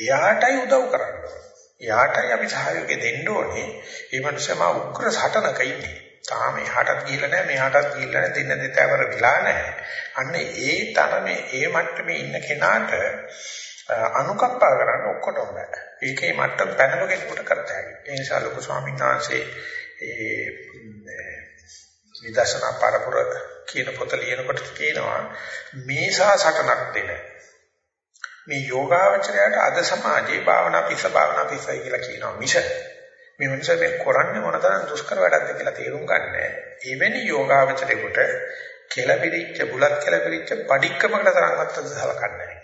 එයාටයි උදව් කරන්න එයාටයි අපි සහයෝගය දෙන්න ඕනේ. මේ මනුස්සයා මා උග්‍ර සටනක ඉන්නේ. තාම එහාටත් ගිහිල්ලා නැහැ මෙහාටත් ගිහිල්ලා නැහැ දෙන්න දෙතවර වෙලා නැහැ. අන්න ඒ තරමේ ඒ මට්ටමේ ඉන්න කෙනාට අනුකම්පා කරන්න ඔක්කොටම බෑ. ඒකේ මට්ටම් පැනපු කෙනෙකුට කරතයි. ඒ නිසා ලොකු ස්වාමීන් වහන්සේ ඒ විදර්ශනා පරපුර කියන පොත ලියනකොට කියනවා මේසා සටනක් දෙන. මේ යෝගාවචරයට අද සමාජයේ භාවනා පිස භාවනා පිසයි කියලා කියනවා මිස. මේ මිනිස්සු මේ කරන්නේ මොනතරම් දුෂ්කර වැඩක්ද කියලා තේරුම් ගන්න. එවැනි යෝගාවචරයකට කෙලපිරිච්ච බුලත් කෙලපිරිච්ච padikkamakata තරම්වත් සලකන්නේ නැහැ.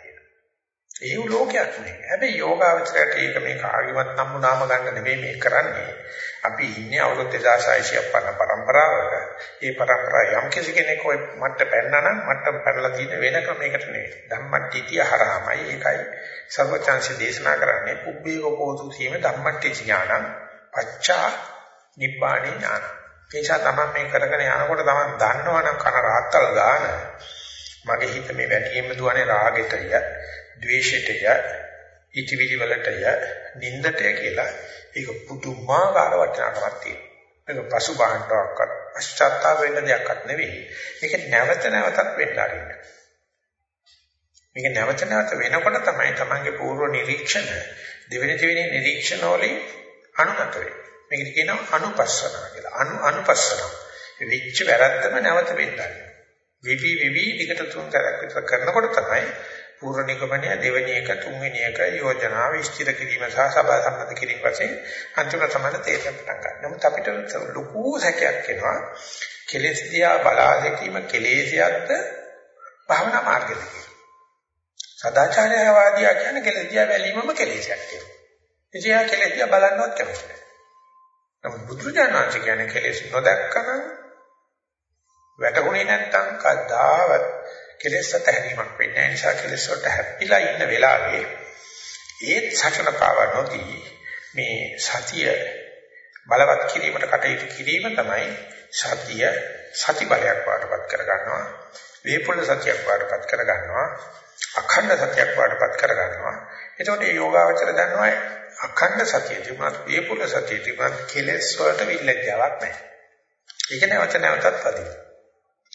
කියලා. ඒ ලෝකයක් නේ. හැබැයි යෝගාවචරයට ඒක මේ කාගේවත් නම්ුනාම ගන්න නෙමෙයි මේ කරන්නේ. අපි ඉන්නේ අවුරුදු 2650 පරම්පරාවක. ඒ පරම්පරාව යම් කෙනෙක් ඔය මට්ට පැන්නා නම් මට්ටම් පැනලා තියෙන වෙන ක්‍රමයකට නෙවෙයි. ධම්මට්ටිතිය හරහාමයි ඒකයි සර්වචාන්සි දේශනා කරන්නේ පුබ්බේක පොතු සීම ධම්මට්ටි ඥානං පච්චා නිබ්බාණි ඥාන. ඒ නිසා තමයි මේ කරගෙන යනකොට තමයි දන්නවනම් කන රාත්තල් ගාන මගේ හිත මේ වැටියෙම දුවන්නේ රාගෙටය, ද්වේෂෙටය, ඉටිවිලි වලටය, නින්දටය කියලා ඒක පුදුමාකාර වටිනාකමක් තියෙනවා. මේක පසුබාහනටවත් පශ්චාත්තාප වෙන්න දෙයක්වත් නෙවෙයි. මේක නැවත නැවතත් වෙන්න ආරින්න. මේක නැවත නැවත වෙනකොට තමයි තමන්ගේ පූර්ව නිරීක්ෂණ දෙවෙනි දෙවෙනි නිරීක්ෂණ වලින් අනුමත වෙන්නේ. මේකට කියනවා අනුපස්සන කියලා. අනු අනුපස්සන. වෙච්ච වැරද්දම නැවත වෙන්න විවි විවි විකට තුන් කරක් විතර කරනකොට තමයි පූර්ව නිගමනය දෙවෙනි එක තුන්වෙනි එක යෝජනා විස්තර කිරීම සහ සභා සම්මත කිරීම වශයෙන් අන්තිම තමයි තේරෙන්න පටන් ගන්න. නමුත් අපිට ලොකු සැකයක් එනවා. කෙලෙස් දිහා බලා සිටීම කෙලෙසියක්ද භවනා මාර්ගයද කියලා. සදාචාරයවාදියා කියන්නේ කෙලෙස් දිහා බැලීමම කෙලෙසයක් කියලා. එදියා කෙලෙස් දිහා බලන්නවත් කැමති නැහැ. නමුත් බුදුරජාණන් කියන්නේ කෙලෙස් නොදැක්කම වැටුනේ නැත්තම් කද්දාවත් කෙලෙස් අතහැරීමක් වෙන්නේ නැහැ. නිසා කෙලෙස් වලට හැප්පිලා ඉන්න වෙලාවේ ඒත් සටන පාව නොදී මේ සතිය බලවත් කිරීමට කටයුතු කිරීම තමයි සතිය සති බලයක් වඩපත් කර ගන්නවා. වේපුල සතියක් වඩපත් කර ගන්නවා. අඛණ්ඩ සතියක් වඩපත් කර ගන්නවා. එතකොට මේ යෝගාවචර දන්නවා අඛණ්ඩ සතිය තිබුණත් වේපුල සතිය තිබුණත් කෙලෙස් වලට විල්ලජාවක් නැහැ. ඒක නැවත නැවතත් වදිනවා.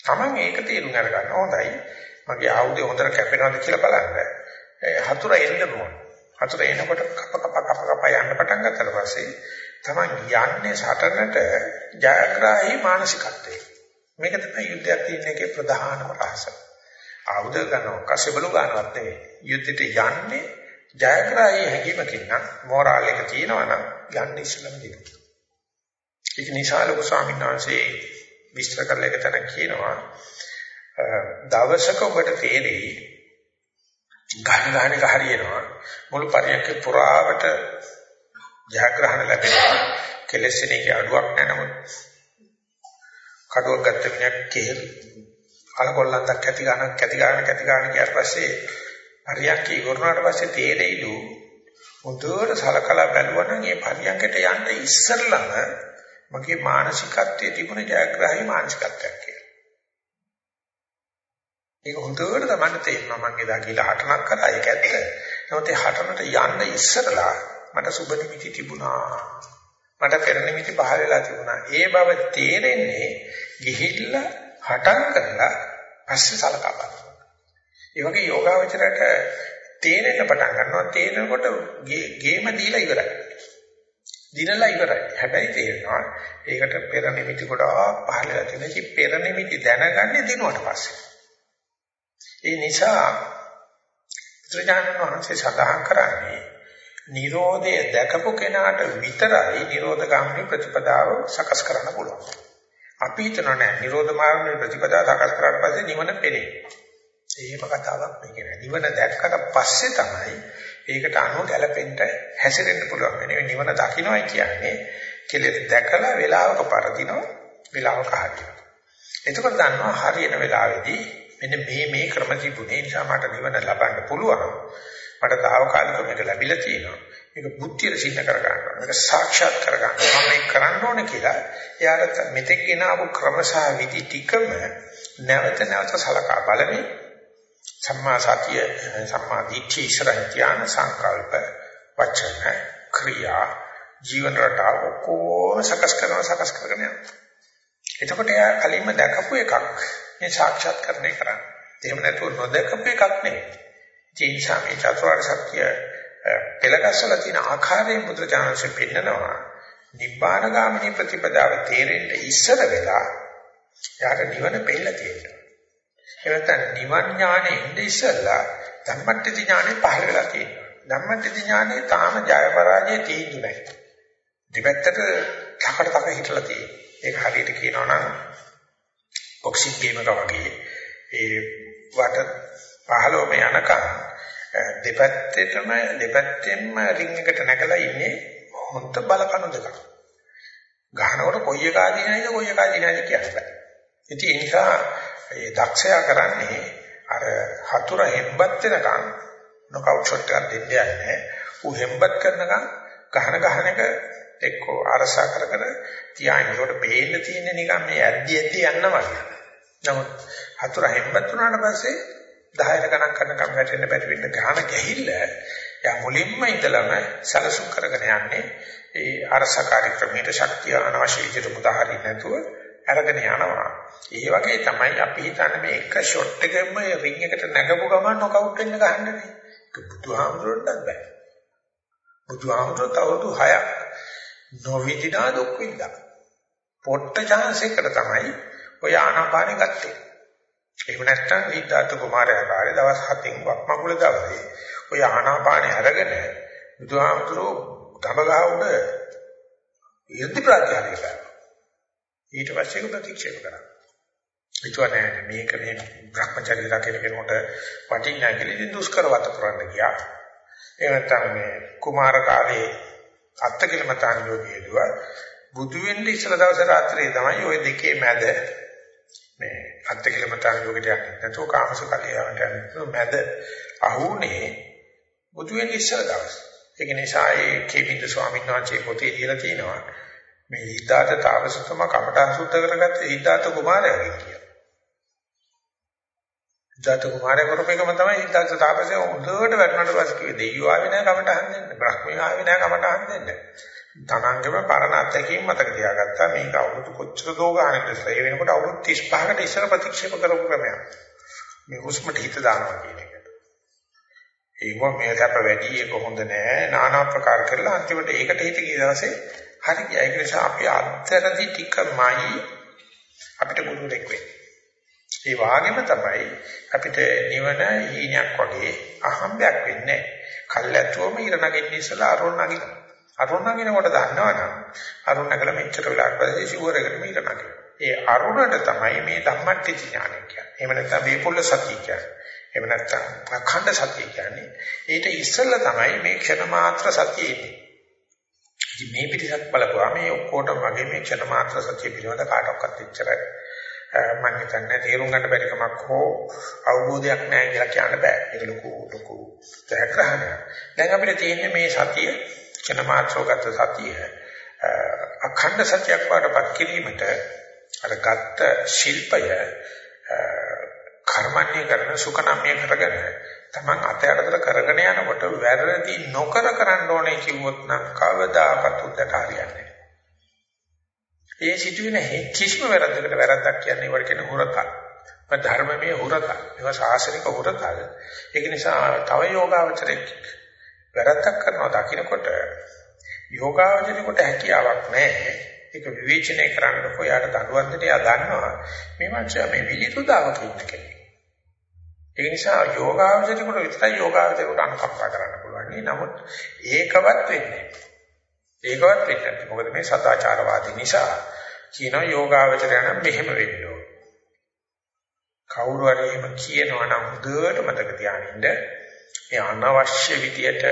Taman ඒක තේරුම් අරගන්න හොඳයි. මගේ ආයුධය හොඳට කැපෙනවද කියලා බලන්න. හතුර එන්න ඕන. හතුර එනකොට කප කප කප කප යන්න පටන් ගත්තට පස්සේ Taman යන්නේ සටනට ජයග්‍රාහී මානසිකත්වයේ. මේක තමයි යුද්ධයක් තියෙන එකේ ප්‍රධානම රහස. ආයුධ ගන්නව කසබලු ගන්නවත් නෙවෙයි. යුද්ධෙට යන්නේ ජයග්‍රාහී හැකියමකින් නම් මොරාල් එක තියෙනවා නම් යන්න ඉස්සලම දෙන්න. ඒක නිසා ලොකු ස්වාමීන් වහන්සේ විස්තර කරලා එක තැන කියනවා. දවසක ඔබට තේරෙයි ගහන ගහන එක හරියනවා. මුළු පරියන්ක පුරාවට ජයග්‍රහණ ලැබෙනවා. කෙලෙස් එකේ අඩුවක් නැහැ නමුත් කඩුවක් ගත්ත මිනිහක් කෙහෙල් අලකොල්ලන්ක් කැටි ගන්න කැටි ගන්න කැටි ගන්න කියාට පස්සේ පරියන්ක ඉවරනාට පස්සේ තේරෙයිලු. මුදුවට සලකලා බැලුවා නම් මේ පරියන්කට යන්න ඉස්සෙල්ලම මගේ මානසිකත්වයේ තිබුණ ජයග්‍රහී මානසිකත්වයක් කියලා. ඒක හොඳට තමයි තේරෙනවා මම එදා කියලා හටනක් කරා ඒක ඇත්ත. නමුත් ඒ හටනට යන්න ඉස්සරලා මට සුබ නිමිති තිබුණා. මට පෙර නිමිති පහල වෙලා තිබුණා. ඒ බව තේරෙන්නේ ගිහිල්ලා හටන් කරලා පස්සේ සලකා බලනවා. ඒ වගේ යෝගාවචරයට තේරෙන්න පටන් ගන්නවා තේරෙනකොට ගේම දීලා ඉවරයි. දිනලා ඉවරයි. හැබැයි තේරෙනවා ඒකට පෙර නිමිති ගොඩාක් පහළලා තියෙන ඉතින් පෙර නිමිති දැනගන්නේ දිනුවට පස්සේ. ඒ නිසා ත්‍රිජානන වහන්සේ සඳහන් කරන්නේ Nirodhe දැකපු කෙනාට විතරයි Nirodha ගාමිනී ප්‍රතිපදාව සකස් කරන්න පුළුවන්. අපි හිතනවා නෑ Nirodha මාර්ගයේ ප්‍රතිපදාව සකස් කරාට පස්සේ නිවන පෙනේ. එහෙම කතාවක් මේක නෑ. නිවන දැක්කට පස්සේ තමයි ඒකට අනුව ගැලපෙන්න හැසිරෙන්න පුළුවන් වෙන්නේ. නිවන දකින්නයි කියන්නේ කෙලෙස් දැකලා වේලාවක පරදිනවා වේලාවක හරියනවා. එතකොට දන්නවා හරියන වෙලාවේදී මෙන්න මේ මේ ක්‍රම තිබුණේ නිසා මට නිවන ලබන්න පුළුවන්. මට తాවකාලිකව මේක ලැබිලා තියෙනවා. මේක බුද්ධියට සින්න කර ගන්නවා. මේක සාක්ෂාත් කර ගන්නවා. මම මේක කරන්න ඕනේ කියලා එයාට මෙතෙක් ගෙන ආපු ක්‍රම සහ විදි ටිකම නැවත නැවත සලකා බලමින් සම්මා සතිය සම්මා දිට්ඨි ඉස්සරහින් ධ්‍යාන සංකල්ප වචන ක්‍රියා ජීවන රටාව කොහොම සකස් කරනවා සකස් කරගෙන යනවා. එතකොට එයා කලින්ම දැකපු එකක් මේ සාක්ෂාත්කරණය කරන්නේ. එහෙම නැතුව නොදකපු එකක් නෙවෙයි. ඒ නිසා මේ චතුරාර්ය සත්‍ය පෙළගස්සලා තියෙන ආකාරයෙන් බුදුචානන්සේ පෙන්නනවා. නිබ්බාන ගාමිනී ප්‍රතිපදාව තේරෙන්න ඉස්සර වෙලා යාට නිවන පෙළ තියෙනවා. එවතන නිවන් ඥානෙ ඉඳ ඉස්සලා ධම්මට්ටි ඥානෙ පහළ වෙලා තියෙනවා. ධම්මට්ටි ඥානෙ තාම ජය පරාජය තීන්දුව නැහැ. දෙපැත්තට තකට තක හිටලා තියෙනවා. ඒක හරියට කියනවා නම් බොක්සින් ගේම් එක වගේ ඒ වට 15ම යනකම් දෙපැත්තටම දෙපැත්තෙන්ම රින් එකට නැගලා ඉන්නේ හොන්ත බලකණු දෙකක්. ගහනකොට කොයි එක ආදීනයිද කොයි එක ආදීනයිද කියන්න බෑ. ඉතින් ඒ නිසා ඒ දක්ෂයා කරන්නේ අර හතුර හෙම්බත් වෙනකන් නොකවුට් ෂොට් එකක් දෙන්න යන්නේ. ඌ හෙම්බත් කරනකන් ගහන ගහන එක එක්කෝ අරසා කර කර තියාගෙන ඒකට පේන්න තියෙන්නේ නිකන් මේ ඇද්දි ඇද්දි යන්න වගේ. නමුත් හතුර හෙම්බත් වුණාට පස්සේ 10ට ගණන් කරනකම් වැටෙන්න බැරි වෙන්න ගහන ගැහිල්ල යා මුලින්ම ඉඳලම සලසුම් කරගෙන යන්නේ ඒ අරසකාරී ක්‍රමයට ශක්තිය අනවශ්‍ය විදිහට මුදාහරින්න නැතුව අරගෙන යනවා. ඒ වගේ තමයි අපි හිතන්නේ මේ එක ෂොට් එකෙම රින් එකට නැගපු ගමන් නොකවුට් වෙන්න ගහන්නේ. ඒක බුදුහාමුදුරන්ටත් බෑ. බුදුහාමුදුරට අවුරුදු 6ක් නොවිදිනා දුක් විඳා. පොට්ට chance එකට තමයි ඔය ආනාපානෙ ගත්තේ. එහෙම නැත්නම් විද්‍යාර්ථ කුමාරයා කාලේ දවස් 7න් වක්මගුල දවසේ ඔය ආනාපානෙ අරගෙන බුදුහාමුදුරෝ ගම ගහ උඩ යුද්ධ ප්‍රත්‍යාරය කරා. ඊට පස්සේ ඒක ප්‍රතික්ෂේප කරා. හිතුවනේ මේක මේ භ්‍රමචර්ය රකින්න කෙනෙකුට වටින්නේ නැහැ කියලා ඉතින් දුෂ්කරවත කරන්න ගියා. ඒ නැත්නම් මේ කුමාර කාලේ අත්තකිලමතාන් යෝගීදුව බුදු වෙන්න ඉස්සල දවස් රාත්‍රියේ තමයි ওই දෙකේ මැද මේ අත්කලමතාන් යෝගයට යන්නේ නැතුව කාමසුකලියාවට යන්නේ මැද අහුනේ බුදු වෙන්නේ ඉස්සර දවස්. ඒක නිසා ඒ කේවින්ද ස්වාමීන් වහන්සේ පොතේ ලියලා තියෙනවා මේ හිතාත තාපසතුම කමඨා සුද්ධ කරගත්ත හිතාත කුමාරයාගෙන් කියලා. හිතාත කුමාරයා කරපේකම තමයි හිතාත තාපසය හොඳට වැටුණාට පස්සේ කිව්වේ දෙයියෝ ආවේ නැහැ කමඨහන් දෙන්න. බ්‍රහ්මයා ආවේ නැහැ කමඨහන් දෙන්න. තමන්ගේම පරණ අත්දැකීම් මතක තියාගත්තා මේක අවුරුදු කොච්චර දෝ ගන්නද ඒ වෙනකොට අවුරුදු 35කට ඉස්සර ප්‍රතික්ෂේප කරපු ක්‍රමයක්. මේ හුස්මට හිත දානවා කියන එක. ඒක මේ තප වැඩි ඒක හොඳ නෑ নানা ආකාර කරලා අන්තිමට ඒකට හිත ගිය දවසේ හරි ගියා. ඒක නිසා අපි අත්තරදි ටිකමයි අපිට ගුරුලෙක් වෙන්නේ. ඒ වාගෙම තමයි අපිට නිවන හීනයක් වගේ අහම්බයක් වෙන්නේ. කල්ැතුවම ඉර නගින්න ඉස්සලා අරුණ නගිනවා. අරුණ නගිනකොට දන්නවනම් අරුණ නගලා මෙච්චර වෙලාවක් පස්සේ ෂුවර් එකට ඉර නගිනවා. ඒ අරුණට තමයි මේ ධම්මට්ටි ඥානය කියන්නේ. එහෙම නැත්නම් මේ පොළ සතිය කියන්නේ. එහෙම නැත්නම් අඛණ්ඩ සතිය කියන්නේ. ඊට ඉස්සෙල්ලා තමයි මේ ක්ෂණ මාත්‍ර සතිය එන්නේ. ඉතින් මේ පිටිසක් බලපුවා මේ ඔක්කොටම වගේ මේ ක්ෂණ මාත්‍ර සතිය පිළිබඳ කාටවත් එච්චර මම හිතන්නේ තේරුම් ගන්න බැරි කමක් හෝ අවබෝධයක් නැහැ කියලා කියන්න බෑ. ඒක ලොකු ලොකු ජයග්‍රහණයක්. දැන් අපිට තියෙන්නේ මේ සතිය ක්ෂණ මාත්‍රෝගත සතිය අඛණ්ඩ සතියක් වඩපත් කිරීමට අර ගත්ත ශිල්පය කර්මන්නේ කරන සුඛනම්ය කරගෙන තමන් අතයටතර කරගෙන යනකොට වැරදි නොකර කරන්න ඕනේ කිව්වොත් නම් කවදාකවත් උදට හරියන්නේ ඒ සිදුවෙන කිසිම වැරද්දකට වැරද්දක් කියන්නේ වල කියන හොරතල්. මම ධර්මමය හොරතල්. ඒවා ශාසනික හොරතල්. ඒක නිසා තව යෝගාවචරයක් වැරද්දක් කරනවා දකින්නකොට යෝගාවචරේකට හැකියාවක් නැහැ. ඒක විවේචනය කරන්න කොයාට දඬුවම් දෙන්න යා දන්නවා. මේ මනුස්සයා මේ විලිතුදාවක ඉන්න කෙනෙක්. ඒ නිසා යෝගාවචරේකට විතරයි යෝගාවචරේකට අනුකම්පා කරන්න පුළුවන්. නමුත් ඒකවත් වෙන්නේ ඒකවත් වෙන්නේ නැහැ. මොකද මේ සදාචාරවාදී නිසා කියනවා යෝගාවචරය නම් මෙහෙම වෙන්න ඕන. කවුරු හරි එහෙම කියනවා නම් හොඳට මතක තියාගන්න. මේ අනවශ්‍ය විදියට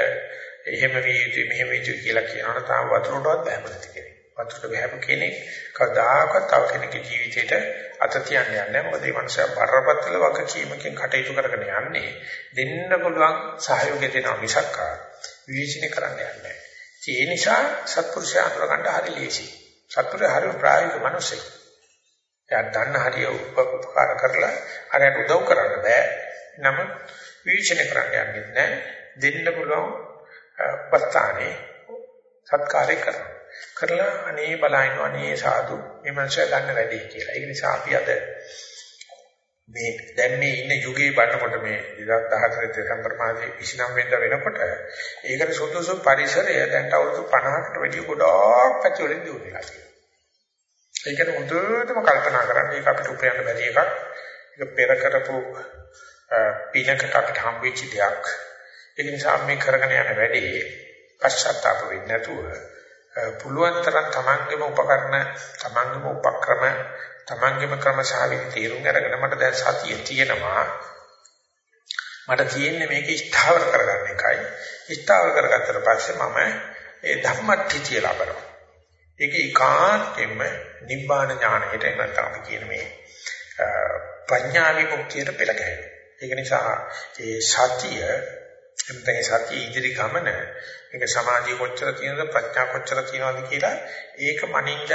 එහෙම විය යුතුයි මෙහෙම විය යුතුයි කියලා කියනවා තාම වතුරටවත් බෑම නැති කෙනෙක්. වතුරට බෑම කෙනෙක් කවදාකවත් තව කෙනෙකුගේ ජීවිතේට අත තියන්නේ නැහැ. මොකද මේ මනුස්සයා බරපතල වගකීමකින් කටයුතු කරගෙන යන්නේ දෙන්න පුළුවන් සහයෝගය දෙනවා මිසක් විශ්ිනේ කරන්න යන්නේ නැහැ. ඒ නිසා සත්පුරුෂයා අතර ගන්න හරි ලේසි. සත්පුරුෂය හරි ප්‍රායෝගික මිනිසෙක්. එයා දන්න හරිය උපකාර කරලා හරියට උදව් කරන්න බෑ. නමුත් විශ්ිනේ කරන්න යන්නේ නැහැ. දෙන්න පුළුවන් වස්තානේ සත්කාරය කරනවා. කරලා අනේ බලයින් අනේ සාදු මේ මනුස්සයා ගන්න වැඩි කියලා. ඒ නිසා අපි අද මේ දැන් මේ ඉන්න යුගයේ බලනකොට මේ 2014 දෙසැම්බර් මාසයේ 29 වෙනිදා වෙනකොට ඒකට සුදුසු පරිසරය දැන් අවුරුදු 50කට වැඩිය ගොඩාක් පැතිවලින් දියුණුලා තියෙනවා. ඒකට හොඳටම කල්පනා කරන්න ඒක අපිට උපයන්න බැරි එකක්. ඒක පෙර කරපු පිනකට අපිට හම්බෙච්ච දෙයක්. ඒ නිසා මේ කරගෙන යන වැඩේ පශ්චාත්තාප වෙන්නේ නැතුව පුළුවන් තරම් තමන්ගේම උපකරණ තමන්ගේම උපක්‍රම තමන්ගේම ක්‍රමශාලී තීරුම් අරගෙන මට දැන් සතිය තියෙනවා. මට තියෙන්නේ මේක ස්ථාවර කරගන්න එකයි. ස්ථාවර කරගත්තට පස්සේ මම ඒ ධම්මට්ඨිය ලබනවා ඒක ඒකාන්තයෙන්ම නිබ්බාන ඥානයට නැත්නම් අපි කියන මේ ප්‍රඥා විමුක්තියට පෙළ ගැහෙනවා. ඒක නිසා ඒ සතිය එම්තේ සතිය ඉදිරි ගමන මේක සමාධිය කොච්චර තියෙනවද ප්‍රඥා කොච්චර තියෙනවද කියලා ඒක මනින්ද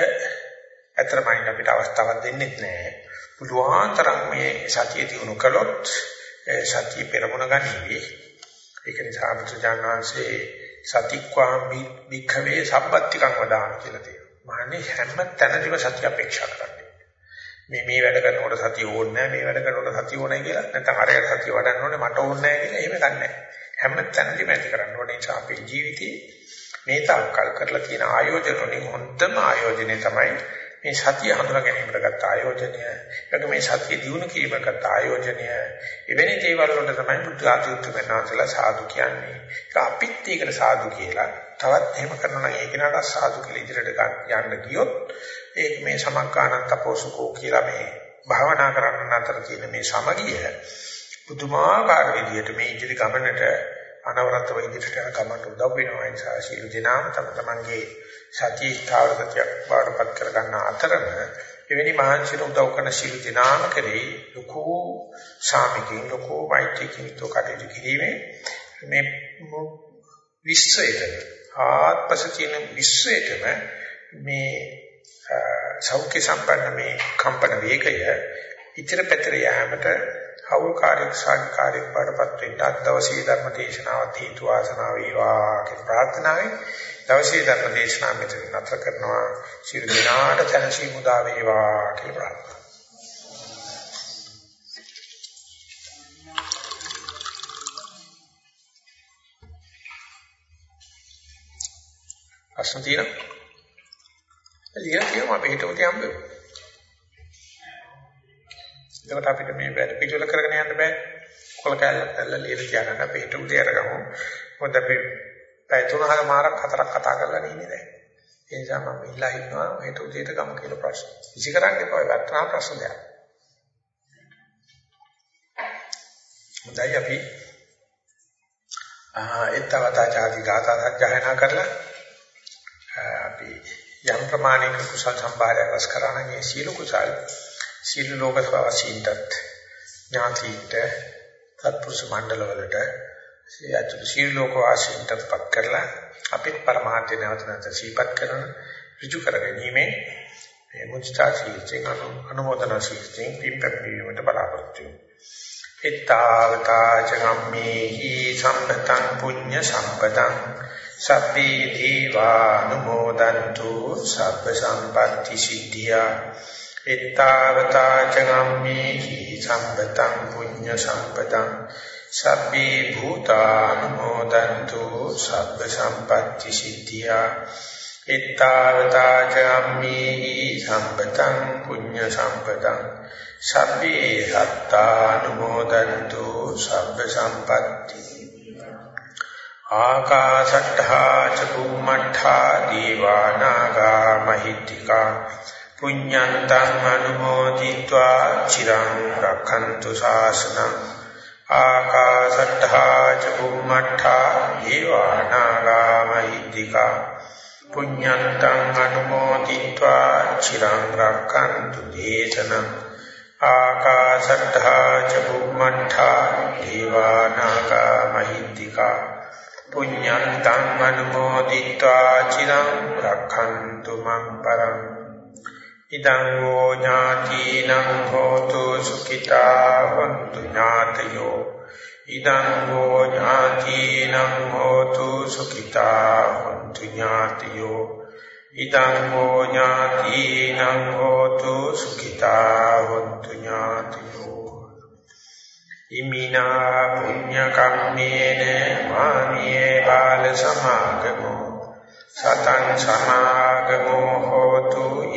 ඇත්තටම අපිට අවස්ථාවක් දෙන්නේ නැහැ. පුළුවන් තරම් මේ සතිය දිනු කළොත් සතිය පෙරමුණ ගනිවි. ඒක නිසා බුදුජානනාංශේ සතික්වාම් වික්ඛවේ සම්පත්තිකං වදාන කියලා තියෙනවා. මහන්නේ හැම තැනදීම සතිය අපේක්ෂා කරන්නේ. මේ මේ වැඩ කරනකොට සතිය ඕනේ නැහැ මේ වැඩ කරනකොට සතිය ඕනේ කියලා නැත්නම් අරයට සතිය වඩන්න ඕනේ මට ඕනේ නැහැ කියලා එහෙම ගන්නෑ. හැම තැනදීම ඇති කරන්න ඕනේ නිසා අපේ ජීවිතේ මේ තාක්කල් කරලා තියෙන ආයෝජන වලින් හොඳම ආයෝජනය තමයි මේ සතිය හඳුනා ගැනීමට ගත්ත ආයෝජනය. ඒක මේ සතිය දිනු කිරීමකට ගත්ත ආයෝජනය. එවැනි දේවල් වල තමයි බුද්ධ ආධිත්‍ය වෙනාසලා සාදු කියන්නේ. ඒක අපිත් ඒකට සාදු කියලා. තවත් එහෙම කරනවා නම් ඒක නට සාදු කියලා ඉදිරියට යන්න ගියොත් ඒක මේ සමක්කානත් තපෝසුකෝ කියලා මේ භාවනා කරන්න අතර තියෙන මේ සමගිය පුදුමාකාර විදිහට මේ ඉදිරි ගමනට අනවරතව ඉදිරියට යන ගමනට උදව් වෙනවා. ඒ නිසා ශීල දිනාම තම තමන්ගේ සතිය ස්ථාවරකතියක් බාරපත් කර ගන්න අතරම එවැනි මහන්සියට උදව් කරන සියලු දෙනාම කරේ ලකෝ සාමිකින් ලකෝ වෛද්‍යකින් තෝ කටයුතු කිරීමේ මේ විශ්වයට ආත්පස තියෙන විශ්වයටම මේ සෞඛ්‍ය සම්පන්න මේ කම්පන වේගය ඉතර පැතර යාමට අවකාරයක් සාකාරයක් පාඩපත් වෙන්න අද දවසේ ධර්ම දේශනාවත් හේතු වාසනා වේවා කියන ප්‍රාර්ථනාවෙන් දවසේ ධර්ම දේශනාව මෙතන නතර කරනවා. සියලු දෙනාට සැනසීම උදා වේවා කියලා ප්‍රාර්ථනා. ප්‍රශ්න තියෙනවා ලියලා කියමු අපි හිතමු තියම්බේ එතකොට අපිට මේ වැඩ පිළිවෙල කරගෙන යන්න බෑ. කොල කැල්ලක් දැල්ලා ලියලා තියාගන්න අපි හිත උදේ අරගමු. මොකද අපි පැය තුනක මාරක් හතරක් කතා කරලා ඉන්නේ දැන්. ඒ නිසා මම ඉල්ලා හිටනවා හිත උදේට ගමු කියලා ප්‍රශ්න. ඉසි කරන්න එපා වත්නා ප්‍රශ්න දෙයක්. හොඳයි අපි ආ එත්තවතාචාති ගාථා සජ්ජායනා කරලා අපි යම් ප්‍රමාණයක කුසල් සම්භාරයක් රැස් කරා නම් ඒ සීල කුසල් සීල ලෝකවාසීන්ටත් ඥාතිට සත්පුරුෂ මණ්ඩල වලට සියයට සීල ලෝකවාසීන්ටත් පත් කරලා අපිට පරමාර්ථය නැවත නැවත සීපත් කරන ඍජු කරගැනීමේ මේ මුචිතා සීලයෙන් අනුමೋದන සීලයෙන් පිම්පැපීමට බලාපොරොත්තු වෙනවා එත්තාවතා චගම්මේහි සම්පතං පුඤ්ඤ සම්පතං සබ්බේ දීවානුමෝදන්තු සබ්බ සම්පatti සිද්ධියා එත්තාවතා චගම්මේහි සම්පතං පුඤ්ඤ සම්පතං සබ්බේ භූතානුමෝදන්තු සබ්බ සම්පatti සිද්ධියා. එත්තාවතා චගම්මේහි සම්පතං පුඤ්ඤ සම්පතං සබ්බේ සත්තානුමෝදන්තු සබ්බ සම්පatti ආකාශට්ඨා ච බුම්මට්ඨා දීවානාගා මහිත්‍තිකා පුඤ්ඤන්තං අනුමෝදිत्वा චිරං රක්ඛන්තු ශාසනං ආකාශට්ඨා ච බුම්මට්ඨා දීවානාගාමහිද්దికා පුඤ්ඤන්තං අනුමෝදිत्वा චිරං රක්ඛන්තු දේශනං ආකාශට්ඨා ච බුම්මට්ඨා දීවානාගාමහිද්దికා පුඤ්ඤන්තං අනුමෝදිत्वा චිරං රක්ඛන්තු මං පරං ඉදං වූ ඥාතිනං හෝතු සුඛිතා වന്തു ඥාතයෝ. ඉදං වූ ඥාතිනං හෝතු සුඛිතා වന്തു ඥාතයෝ. ඉදං වූ ඥාතිනං හෝතු සුඛිතා වന്തു ඥාතයෝ. ඉමිනා පුඤ්ඤ කම්මේන මාමියේ බාල සමාගමෝ. සතං සමාගමෝ හෝතු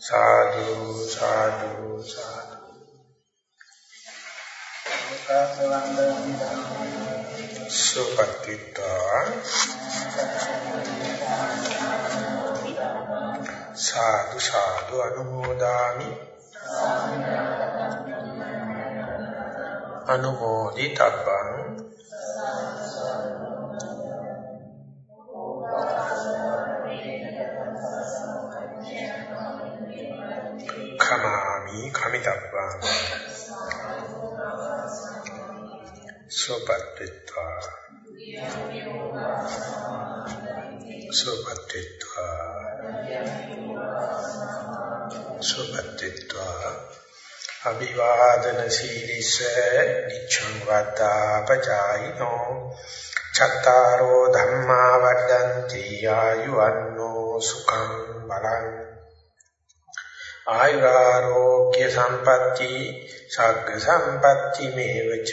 සාදු සාදු සාදු සුපත්තිතා සාදු සාදු අනුමෝදාමි අනුමෝදිතබ්බං කමාමි සෝපත්ත්වා සෝපත්ත්වා සෝපත්ත්වා අභිවාදන සීලිස නිච්ඡං වත්තා පචායිනෝ චත්තාරෝ ධම්මා වඩ්ඩಂತಿ ආයුවන්නෝ සුඛං බලං. ආයුරාෝග්‍ය සම්පatti සග්ග සම්පatti මේවච.